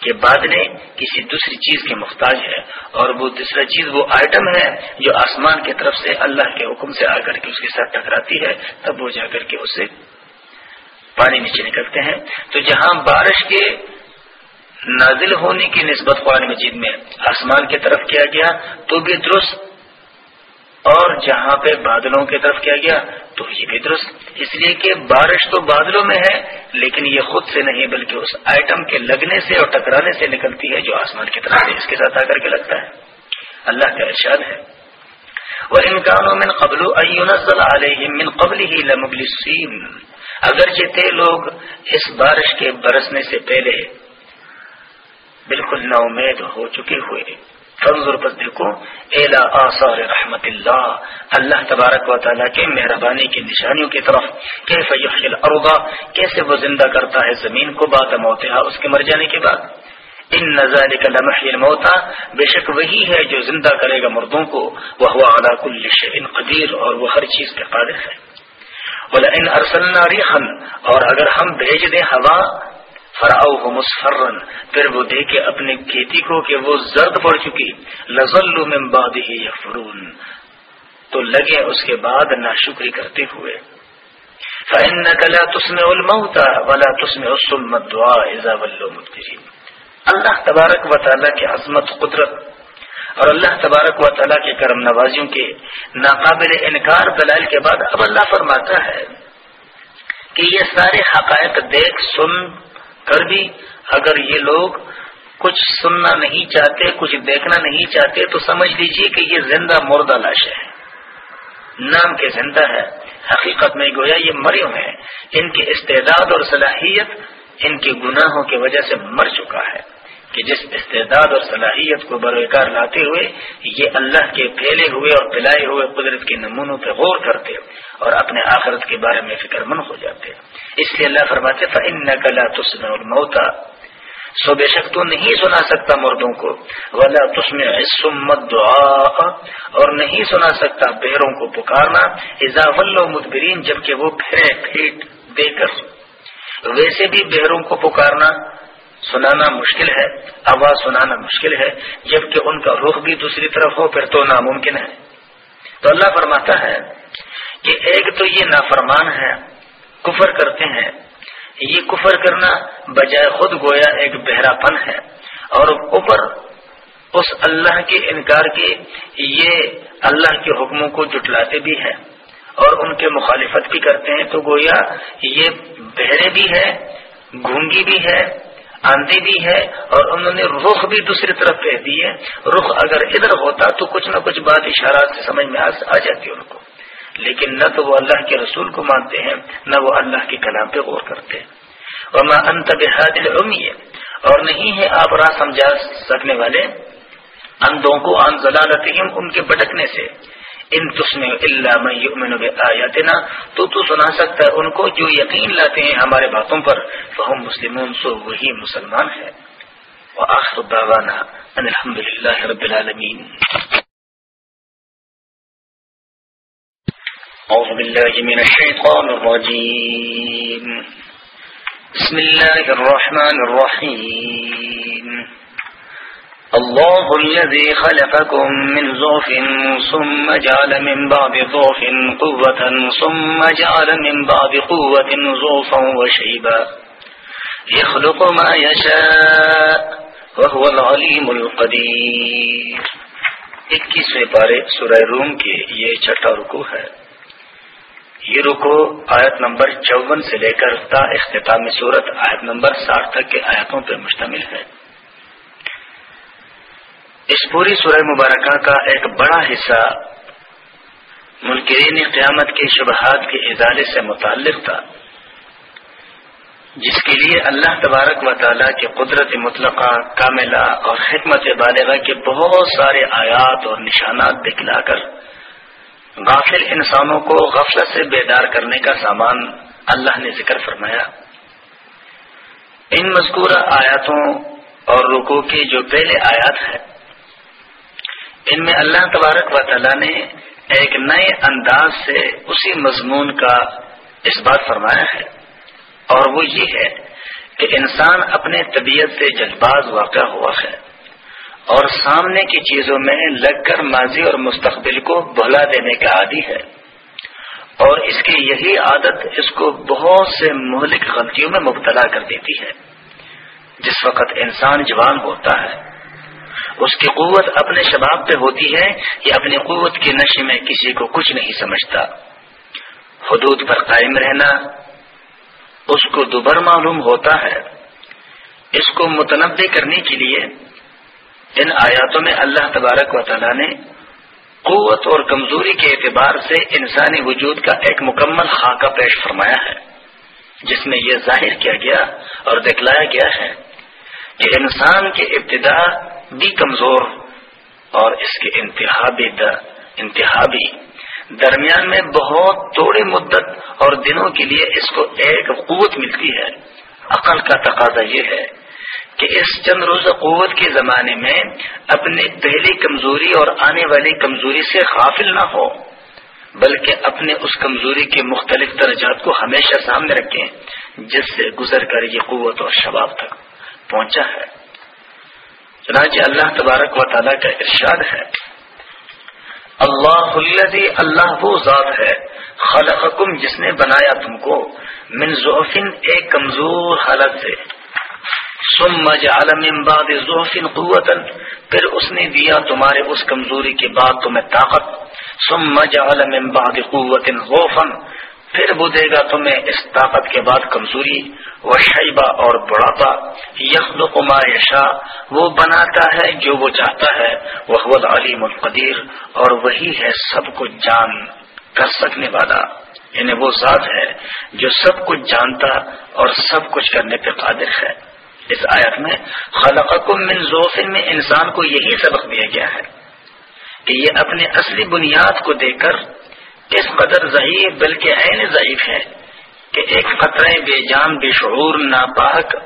کہ میں کسی دوسری چیز کے محتاج ہے اور وہ دوسرا چیز وہ آئٹم ہے جو آسمان کی طرف سے اللہ کے حکم سے آ کر کے اس کے ساتھ ٹکراتی ہے، تب وہ جا کر کے اسے پانی نیچے نکلتے ہیں۔ تو جہاں بارش کے نازل ہونے کی نسبت قرآن مجید میں آسمان کی طرف کیا گیا، تو بھی درست اور جہاں پہ بادلوں کی طرف کیا گیا، تو یہ بھی درست۔ اس لیے کہ بارش تو بادلوں میں ہے، لیکن یہ خود سے نہیں، بلکہ اس آئٹم کے لگنے سے اور ٹکرانے سے نکلتی ہے، جو آسمان کی طرف سے اس کے ساتھ آ کر کے لگتا ہے۔ اللہ کا ارشاد ہے۔ اور امکانوں میں قبل علیہ من قبل ہی لمبلسین اگرچہ تھے لوگ اس بارش کے برسنے سے پہلے، بالکل نا امید ہو چکے ہوئے۔ فنظر پس دیکھو ایلا آثار رحمت اللہ اللہ تبارک و تعالیٰ کے مہربانی کی نشانیوں کی طرف، کیف یحیل ارضا کیسے وہ زندہ کرتا ہے زمین کو بات موتحا اس کے مر جانے کے بعد۔ ان نظال کا لمحی موتا بے شک وہی ہے جو زندہ کرے گا مردوں کو وہ ہوا کل ان قدیر، اور وہ ہر چیز کے قادر ہے۔ بولا ان ارسلنا ریحن اور اگر ہم بھیج دیں ہوا فراؤ ہو مسفرن پھر وہ دیکھے اپنی کھیتی کو کہ وہ زرد پڑ چکی۔ لزل من بعد ہی یفرون تو لگے اس کے بعد ناشکری کرتے ہوئے۔ فَإِنَّكَ لَا تُسْمِعُ الْمَوْتَ وَلَا تُسْمِعُ الصُّمَّ الدُّعَاءَ إِذَا وَلُّوا مُدْبِرِينَ اللہ تبارک و تعالیٰ کی عظمت، قدرت اور اللہ تبارک و تعالیٰ کے کرم نوازیوں کے ناقابل انکار دلائل کے بعد اب اللہ فرماتا ہے کہ یہ سارے حقائق دیکھ، سن کر بھی اگر یہ لوگ کچھ سننا نہیں چاہتے، کچھ دیکھنا نہیں چاہتے، تو سمجھ لیجیے کہ یہ زندہ مردہ لاش ہے۔ نام کے زندہ ہے۔ حقیقت میں گویا یہ مریم ہے۔ ان کی استعداد اور صلاحیت ان کے گناہوں کی وجہ سے مر چکا ہے۔ کہ جس استعداد اور صلاحیت کو بروکار لاتے ہوئے یہ اللہ کے پھیلے ہوئے اور پلائے ہوئے قدرت کے نمونوں پہ غور کرتے اور اپنے آخرت کے بارے میں فکر مند ہو جاتے۔ اس لیے اللہ فرماتے فن نقلا تسم اور سو بے شک تو نہیں سنا سکتا مردوں کو۔ ولا تسم سمت دعا اور نہیں سنا سکتا بہروں کو پکارنا۔ اضاف مدبرین جبکہ وہ پھرے پھیٹ دے کر۔ ویسے بھی بہروں کو پکارنا سنانا مشکل ہے، آواز سنانا مشکل ہے، جبکہ ان کا رخ بھی دوسری طرف ہو، پھر تو ناممکن ہے۔ تو اللہ فرماتا ہے کہ ایک تو یہ نافرمان ہے، کفر کرتے ہیں۔ یہ کفر کرنا بجائے خود گویا ایک بہرا پن ہے۔ اور اوپر اس اللہ کے انکار کے یہ اللہ کے حکموں کو جٹلاتے بھی ہیں۔ اور ان کے مخالفت بھی کرتے ہیں، تو گویا یہ بہرے بھی ہے گونگی بھی ہے آندھی بھی ہے اور انہوں نے رخ بھی دوسری طرف کہہ دی ہے۔ رخ اگر ادھر ہوتا تو کچھ نہ کچھ بات اشارات سے سمجھ میں آ جاتی ان کو۔ لیکن نہ تو وہ اللہ کے رسول کو مانتے ہیں، نہ وہ اللہ کے کلام پہ غور کرتے۔ اور نہ انت بحادل امی اور نہیں ہے آپ راہ سمجھا سکنے والے۔ اندوں کو ان ضلالتہم، ان کے بٹکنے سے۔ ان تسم اللہ میں آیاتنا تو تو سنا سکتا ہے ان کو جو یقین لاتے ہیں ہمارے باتوں پر، فہم مسلمون، سو وہی مسلمان ہے وآخر الدعوانا ان الحمد للہ رب العالمین۔ أعوذ بالله من الشيطان الرجيم بسم الله الرحمن الرحيم الله الذي خلقكم من ضعف ثم جعل من بعد ضعف قوة ثم جعل من بعد قوة ضعفا وشيبا. يخلق ما يشاء وهو العليم القدير. اکیسویں پارے سورہ روم کے یہ چھٹا رکو ہے. یہ رکو آیت نمبر چون سے لے کر تا اختتام صورت آیت نمبر ساٹھ تک کے آیتوں پر مشتمل ہے۔ اس پوری سورہ مبارکہ کا ایک بڑا حصہ منکرین قیامت کے شبہات کے ادارے سے متعلق تھا، جس کے لیے اللہ تبارک و تعالیٰ کے قدرت مطلقہ، کاملہ اور حکمت بالغہ کے بہت سارے آیات اور نشانات دکھلا کر غافل انسانوں کو غفلت سے بیدار کرنے کا سامان اللہ نے ذکر فرمایا۔ ان مذکورہ آیاتوں اور رکو کے جو پہلے آیات ہیں ان میں اللہ تبارک و تعالیٰ نے ایک نئے انداز سے اسی مضمون کا اس بات فرمایا ہے۔ اور وہ یہ ہے کہ انسان اپنے طبیعت سے جذباز واقع ہوا ہے اور سامنے کی چیزوں میں لگ کر ماضی اور مستقبل کو بھلا دینے کا عادی ہے۔ اور اس کی یہی عادت اس کو بہت سے مہلک غلطیوں میں مبتلا کر دیتی ہے۔ جس وقت انسان جوان ہوتا ہے اس کی قوت اپنے شباب پہ ہوتی ہے کہ اپنی قوت کے نشے میں کسی کو کچھ نہیں سمجھتا۔ حدود پر قائم رہنا اس کو دوبر معلوم ہوتا ہے۔ اس کو متنوع کرنے کے لیے ان آیاتوں میں اللہ تبارک و تعالیٰ نے قوت اور کمزوری کے اعتبار سے انسانی وجود کا ایک مکمل خاکہ پیش فرمایا ہے، جس میں یہ ظاہر کیا گیا اور دکھلایا گیا ہے کہ انسان کے ابتدا بھی کمزور اور اس کے انتہا بھی انتہا بھی درمیان میں بہت تھوڑی مدت اور دنوں کے لیے اس کو ایک قوت ملتی ہے۔ عقل کا تقاضا یہ ہے کہ اس چند روزہ قوت کے زمانے میں اپنی پہلی کمزوری اور آنے والی کمزوری سے غافل نہ ہو، بلکہ اپنے اس کمزوری کے مختلف درجات کو ہمیشہ سامنے رکھیں، جس سے گزر کر یہ قوت اور شباب تک پہنچا ہے۔ چنانچہ اللہ تبارک و تعالیٰ کا ارشاد ہے۔ اللہ اللہ وہ ذات ہے، خلقکم جس نے بنایا تم کو، من ضعفن ایک کمزور حالت سے۔ ثم جعل من بعد ضعف قوتا، پھر اس نے دیا تمہارے اس کمزوری کے بعد تمہیں طاقت۔ ثم جعل من بعد قوت خوفا پھر وہ دے گا تمہیں اس طاقت کے بعد کمزوری و شیبہ اور بڑھاپا، یخلق ما یشا وہ بناتا ہے جو وہ چاہتا ہے وہ علیم القدیر، اور وہی ہے سب کو جان کر سکنے والا۔ یعنی وہ ذات ہے جو سب کچھ جانتا اور سب کچھ کرنے پہ قادر ہے۔ اس آیت میں خلقکم من ذوفن میں انسان کو یہی سبق دیا گیا ہے کہ یہ اپنے اصلی بنیاد کو دے کر کس قدر ضعیف بلکہ عین ضعیف ہے کہ ایک قطرے بے جان بے شعور ناپاک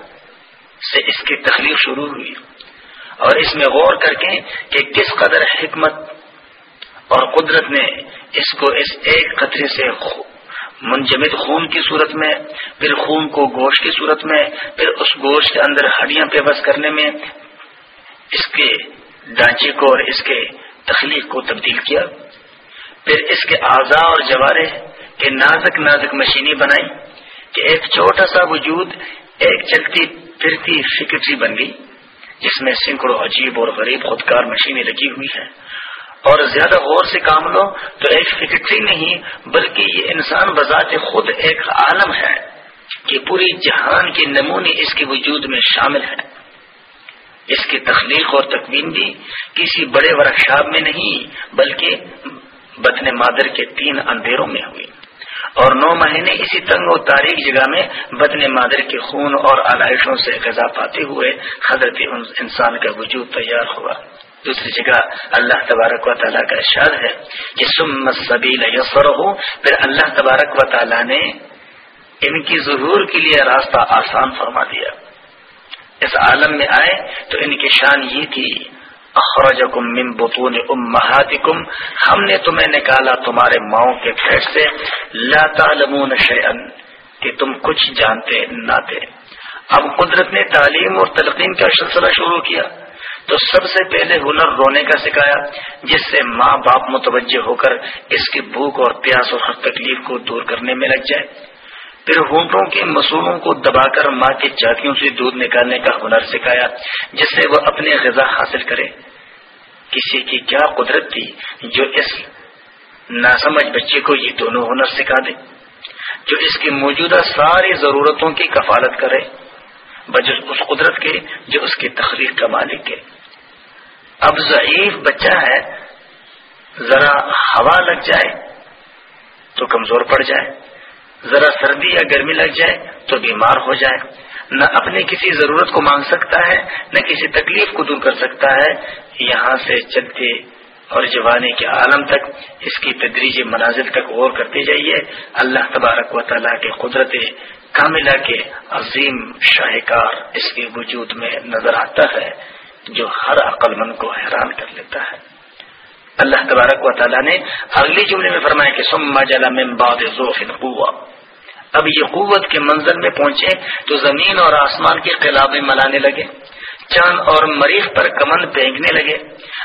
سے اس کی تخلیق شروع ہوئی اور اس میں غور کر کے کہ کس قدر حکمت اور قدرت نے اس کو اس ایک قطرے سے منجمد خون کی صورت میں، پھر خون کو گوشت کی صورت میں، پھر اس گوشت کے اندر ہڈیاں پیوس کرنے میں اس کے ڈانچے کو اور اس کے تخلیق کو تبدیل کیا۔ پھر اس کے اعضاء اور جوارے کے نازک نازک مشینی بنائی کہ ایک چھوٹا سا وجود، ایک چلتی پھرتی فکٹری بن گئی، جس میں سینکڑوں عجیب اور غریب خودکار مشینیں لگی ہوئی ہیں۔ اور زیادہ غور سے کام لو تو ایک فکٹری نہیں، بلکہ یہ انسان بذات خود ایک عالم ہے کہ پوری جہان کے نمونے اس کے وجود میں شامل ہیں۔ اس کی تخلیق اور تکوین بھی کسی بڑے ورکشاپ میں نہیں، بلکہ بطن مادر کے تین اندھیروں میں ہوئی اور نو مہینے اسی تنگ و تاریخ جگہ میں بدن مادر کے خون اور علائشوں سے غذا پاتے ہوئے حضرت انسان کا وجود تیار ہوا۔ دوسری جگہ اللہ تبارک و تعالیٰ کا اشار ہے کہ سم سبیل یسر ہو پھر اللہ تبارک و تعالیٰ نے ان کی ظہور کے لیے راستہ آسان فرما دیا۔ اس عالم میں آئے تو ان کی شان یہ تھی اخرجکم من بطون امہاتکم، ہم نے تمہیں نکالا تمہارے ماؤں کے پیٹ سے۔ لا تعلمون شیئا، کہ تم کچھ جانتے نہ تھے۔ اب قدرت نے تعلیم اور تلقین کا سلسلہ شروع کیا۔ تو سب سے پہلے ہنر رونے کا سکھایا، جس سے ماں باپ متوجہ ہو کر اس کی بھوک اور پیاس اور ہر تکلیف کو دور کرنے میں لگ جائے۔ پھر ہونٹوں کے مسولوں کو دبا کر ماں کی چاکیوں سے دودھ نکالنے کا ہنر سکھایا، جس سے وہ اپنے غذا حاصل کرے۔ کسی کی کیا قدرت تھی جو اس ناسمجھ بچے کو یہ دونوں ہنر سکھا دے، جو اس کی موجودہ ساری ضرورتوں کی کفالت کرے۔ بجز اس قدرت کے جو اس کی تخلیق کا مالک ہے۔ اب ضعیف بچہ ہے، ذرا ہوا لگ جائے تو کمزور پڑ جائے۔ ذرا سردی یا گرمی لگ جائے تو بیمار ہو جائے۔ نہ اپنی کسی ضرورت کو مانگ سکتا ہے، نہ کسی تکلیف کو دور کر سکتا ہے۔ یہاں سے چلتے اور جوانی کے عالم تک اس کی تدریج مناظر تک غور کرتے جائیے۔ اللہ تبارک و تعالیٰ کے قدرت کاملہ کے عظیم شاہکار اس کے وجود میں نظر آتا ہے، جو ہر عقل مند کو حیران کر لیتا ہے۔ اللہ تبارک و تعالیٰ نے اگلی جملے میں فرمایا کہ سما جلا من بعد ذوف قوہ اب یہ قوت کے منزل میں پہنچے تو زمین اور آسمان کے خلابیں ملانے لگے۔ چاند اور مریخ پر کمن پھینکنے لگے۔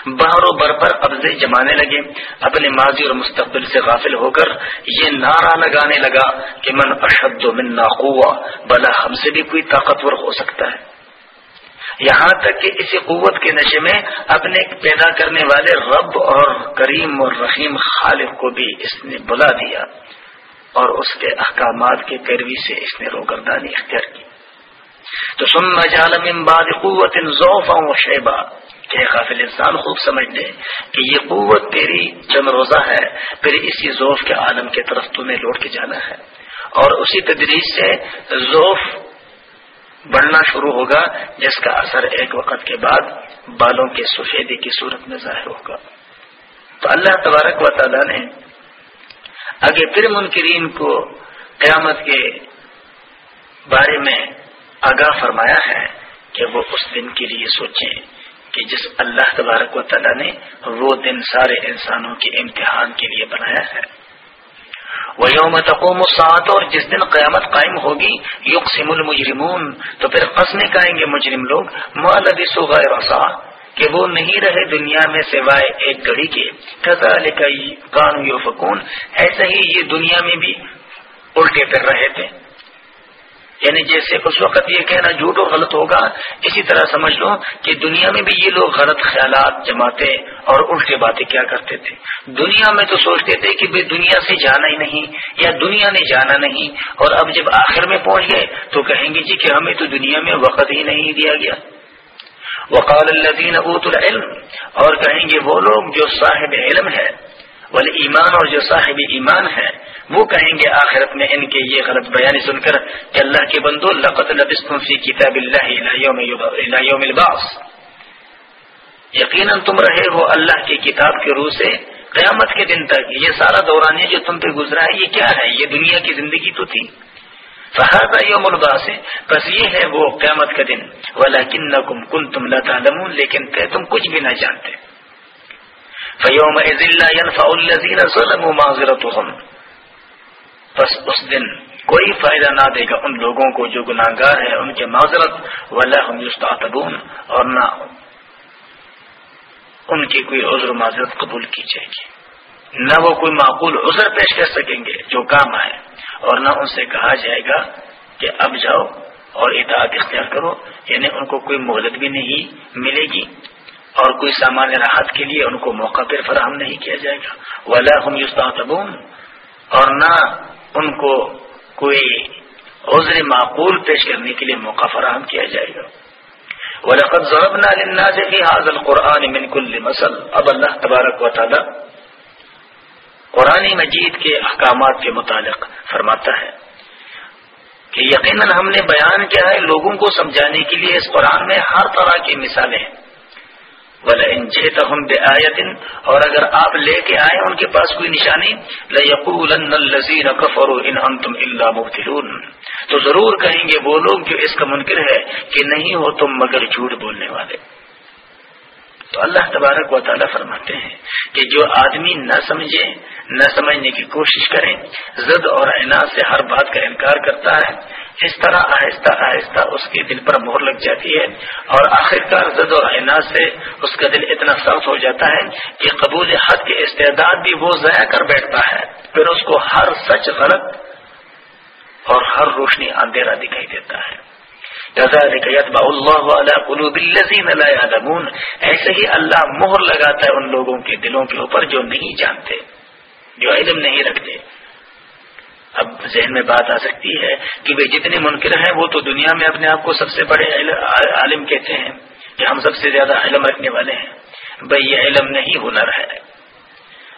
بہر و بر پر ابزے جمانے لگے۔ اپنے ماضی اور مستقبل سے غافل ہو کر یہ نعرہ لگانے لگا کہ من اشد و من ناقوا بلا ہم سے بھی کوئی طاقتور ہو سکتا ہے۔ یہاں تک کہ اسی قوت کے نشے میں اپنے پیدا کرنے والے رب اور کریم اور رحیم خالق کو بھی اس نے بلا دیا۔ اور اس کے احکامات کے پیروی سے اس نے روگردانی اختیار کی۔ تو سن بعد قوت ذوفا و کہ غافل انسان خوب سمجھ لے کہ یہ قوت تیری چند روزہ ہے، پھر اسی ذوف کے عالم کی طرف تمہیں لوٹ کے جانا ہے۔ اور اسی تدریج سے ذوف بڑھنا شروع ہوگا، جس کا اثر ایک وقت کے بعد بالوں کے سفیدی کی صورت میں ظاہر ہوگا۔ تو اللہ تبارک و تعالیٰ نے آگے پھر منکرین کو قیامت کے بارے میں آگاہ فرمایا ہے کہ وہ اس دن کے لیے سوچیں کہ جس اللہ تبارک و تعالیٰ نے وہ دن سارے انسانوں کے امتحان کے لیے بنایا ہے۔ وہ یوم تقوم سات اور جس دن قیامت قائم ہوگی یقسم المجرمون۔ تو پھر قسمیں کہیں گے مجرم لوگ مالدس رسا کہ وہ نہیں رہے دنیا میں سوائے ایک گھڑی کے۔ کان یو فکون ایسا ہی یہ دنیا میں بھی الٹے پھر رہے تھے۔ یعنی جیسے اس وقت یہ کہنا جھوٹ اور غلط ہوگا، اسی طرح سمجھ لو کہ دنیا میں بھی یہ لوگ غلط خیالات جماتے اور الٹے باتیں کیا کرتے تھے۔ دنیا میں تو سوچتے تھے کہ دنیا سے جانا ہی نہیں یا دنیا نے جانا نہیں اور اب جب آخر میں پہنچ گئے تو کہیں گے جی کہ ہمیں تو دنیا میں وقت ہی نہیں دیا گیا۔ وقال الذين اوتوا العلم، اور کہیں گے وہ لوگ جو صاحب علم ہے ولی ایمان اور جو صاحب ایمان ہے وہ کہیں گے آخرت میں ان کے یہ غلط بیانی سن کر کہ اللہ کے بندو لقت لبستم فی کتاب اللہ یوم الباس یقیناً تم رہے ہو اللہ کی کتاب کے روح سے۔ قیامت کے دن تک یہ سارا دورانیہ جو تم پہ گزرا ہے، یہ کیا ہے؟ یہ دنیا کی زندگی تو تھی۔ فہذا یوم الباس بس یہ ہے وہ قیامت کا دن. ولکنکم کنتم لا تعلمون. لیکن تم کچھ بھی نہ جانتے. فیوم لا ينفع الذين ظلموا معذرتهم. بس اس دن کوئی فائدہ نہ دے گا ان لوگوں کو جو گناہ گار ہے ان کے معذرت. ولہم یستعتبون اور نہ ان کی کوئی عذر معذرت قبول کی جائے گی. نہ وہ کوئی معقول عذر پیش کر سکیں گے جو کام آئے. اور نہ ان سے کہا جائے گا کہ اب جاؤ اور اطاعت اختیار کرو یعنی ان کو کوئی مہلت بھی نہیں ملے گی اور کوئی سامان راحت کے لیے ان کو موقع پھر فراہم نہیں کیا جائے گا۔ ولا ہم یوستابون اور نہ ان کو کوئی عذر معقول پیش کرنے کے لیے موقع فراہم کیا جائے گا۔ وَلَقَدْ ضَرَبْنَا لِلنَّاسِ فِي هَذَا الْقُرْآنِ مِنْ كُلِّ مَسَلْ اب اللہ تبارک و تعالی قرآن مجید کے احکامات کے متعلق فرماتا ہے کہ یقیناً ہم نے بیان کیا ہے لوگوں کو سمجھانے کے لیے اس قرآن میں ہر طرح کی مثالیں ہم بے آیتن اور اگر آپ لے کے آئے ان کے پاس کوئی نشانی تو ضرور کہیں گے وہ لوگ جو اس کا منکر ہے کہ نہیں ہو تم مگر جھوٹ بولنے والے۔ تو اللہ تبارک و تعالیٰ فرماتے ہیں کہ جو آدمی نہ سمجھے، نہ سمجھنے کی کوشش کرے، زد اور عناد سے ہر بات کا انکار کرتا ہے، اس طرح آہستہ آہستہ اس کے دل پر مہر لگ جاتی ہے اور آخرکار زد اور عناد سے اس کا دل اتنا سخت ہو جاتا ہے کہ قبول حد کے استعداد بھی وہ ضائع کر بیٹھتا ہے۔ پھر اس کو ہر سچ غلط اور ہر روشنی اندھیرا دکھائی دیتا ہے۔ ایسے ہی اللہ مہر لگاتا ہے ان لوگوں کے دلوں کے اوپر جو نہیں جانتے، جو علم نہیں رکھتے۔ اب ذہن میں بات آ سکتی ہے کہ وہ جتنے منکر ہیں، وہ تو دنیا میں اپنے آپ کو سب سے بڑے عالم کہتے ہیں کہ ہم سب سے زیادہ علم رکھنے والے ہیں۔ بھائی یہ علم نہیں ہنر ہے۔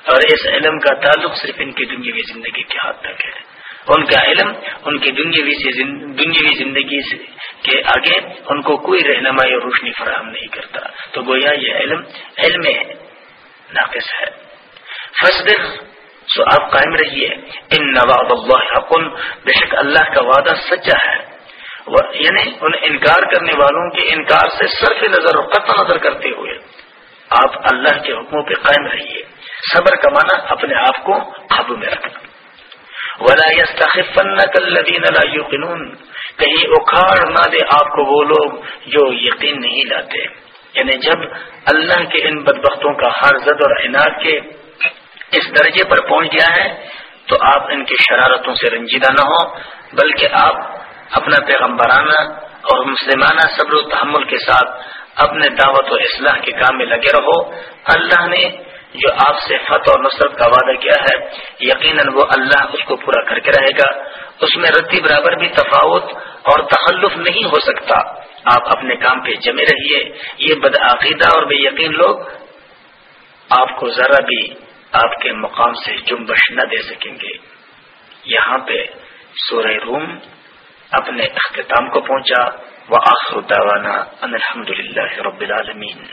اور اس علم کا تعلق صرف ان کی دنیا زندگی کے حد تک ہے۔ ان کا علم ان کی دنیاوی دنیاوی زندگی سے کے آگے ان کو کوئی رہنمائی اور روشنی فراہم نہیں کرتا۔ تو گویا یہ علم علم ناقص ہے۔ فصدر سو آپ قائم رہیے۔ ان نواب اللہ حقن بے شک اللہ کا وعدہ سچا ہے۔ یعنی ان انکار کرنے والوں کے انکار سے صرف نظر اور قطع نظر کرتے ہوئے آپ اللہ کے حکموں پہ قائم رہیے۔ صبر کا معنی اپنے آپ کو قابو میں رکھنا۔ ولا الذين لا يوقنون۔ کہیں اکھاڑ نہ دے آپ کو وہ لوگ جو یقین نہیں لاتے۔ یعنی جب اللہ کے ان بدبختوں کا ہر زد اور عناد کے اس درجے پر پہنچ گیا ہے، تو آپ ان کی شرارتوں سے رنجیدہ نہ ہو بلکہ آپ اپنا پیغمبرانہ اور مسلمانہ صبر و تحمل کے ساتھ اپنے دعوت و اصلاح کے کام میں لگے رہو۔ اللہ نے جو آپ سے فتح اور نصرت کا وعدہ کیا ہے، یقیناً وہ اللہ اس کو پورا کر کے رہے گا۔ اس میں رتی برابر بھی تفاوت اور تخلف نہیں ہو سکتا۔ آپ اپنے کام پہ جمے رہیے۔ یہ بدعقیدہ اور بے یقین لوگ آپ کو ذرا بھی آپ کے مقام سے جنبش نہ دے سکیں گے۔ یہاں پہ سورہ روم اپنے اختتام کو پہنچا۔ وہ آخر داوانا الحمد للہ رب العالمین۔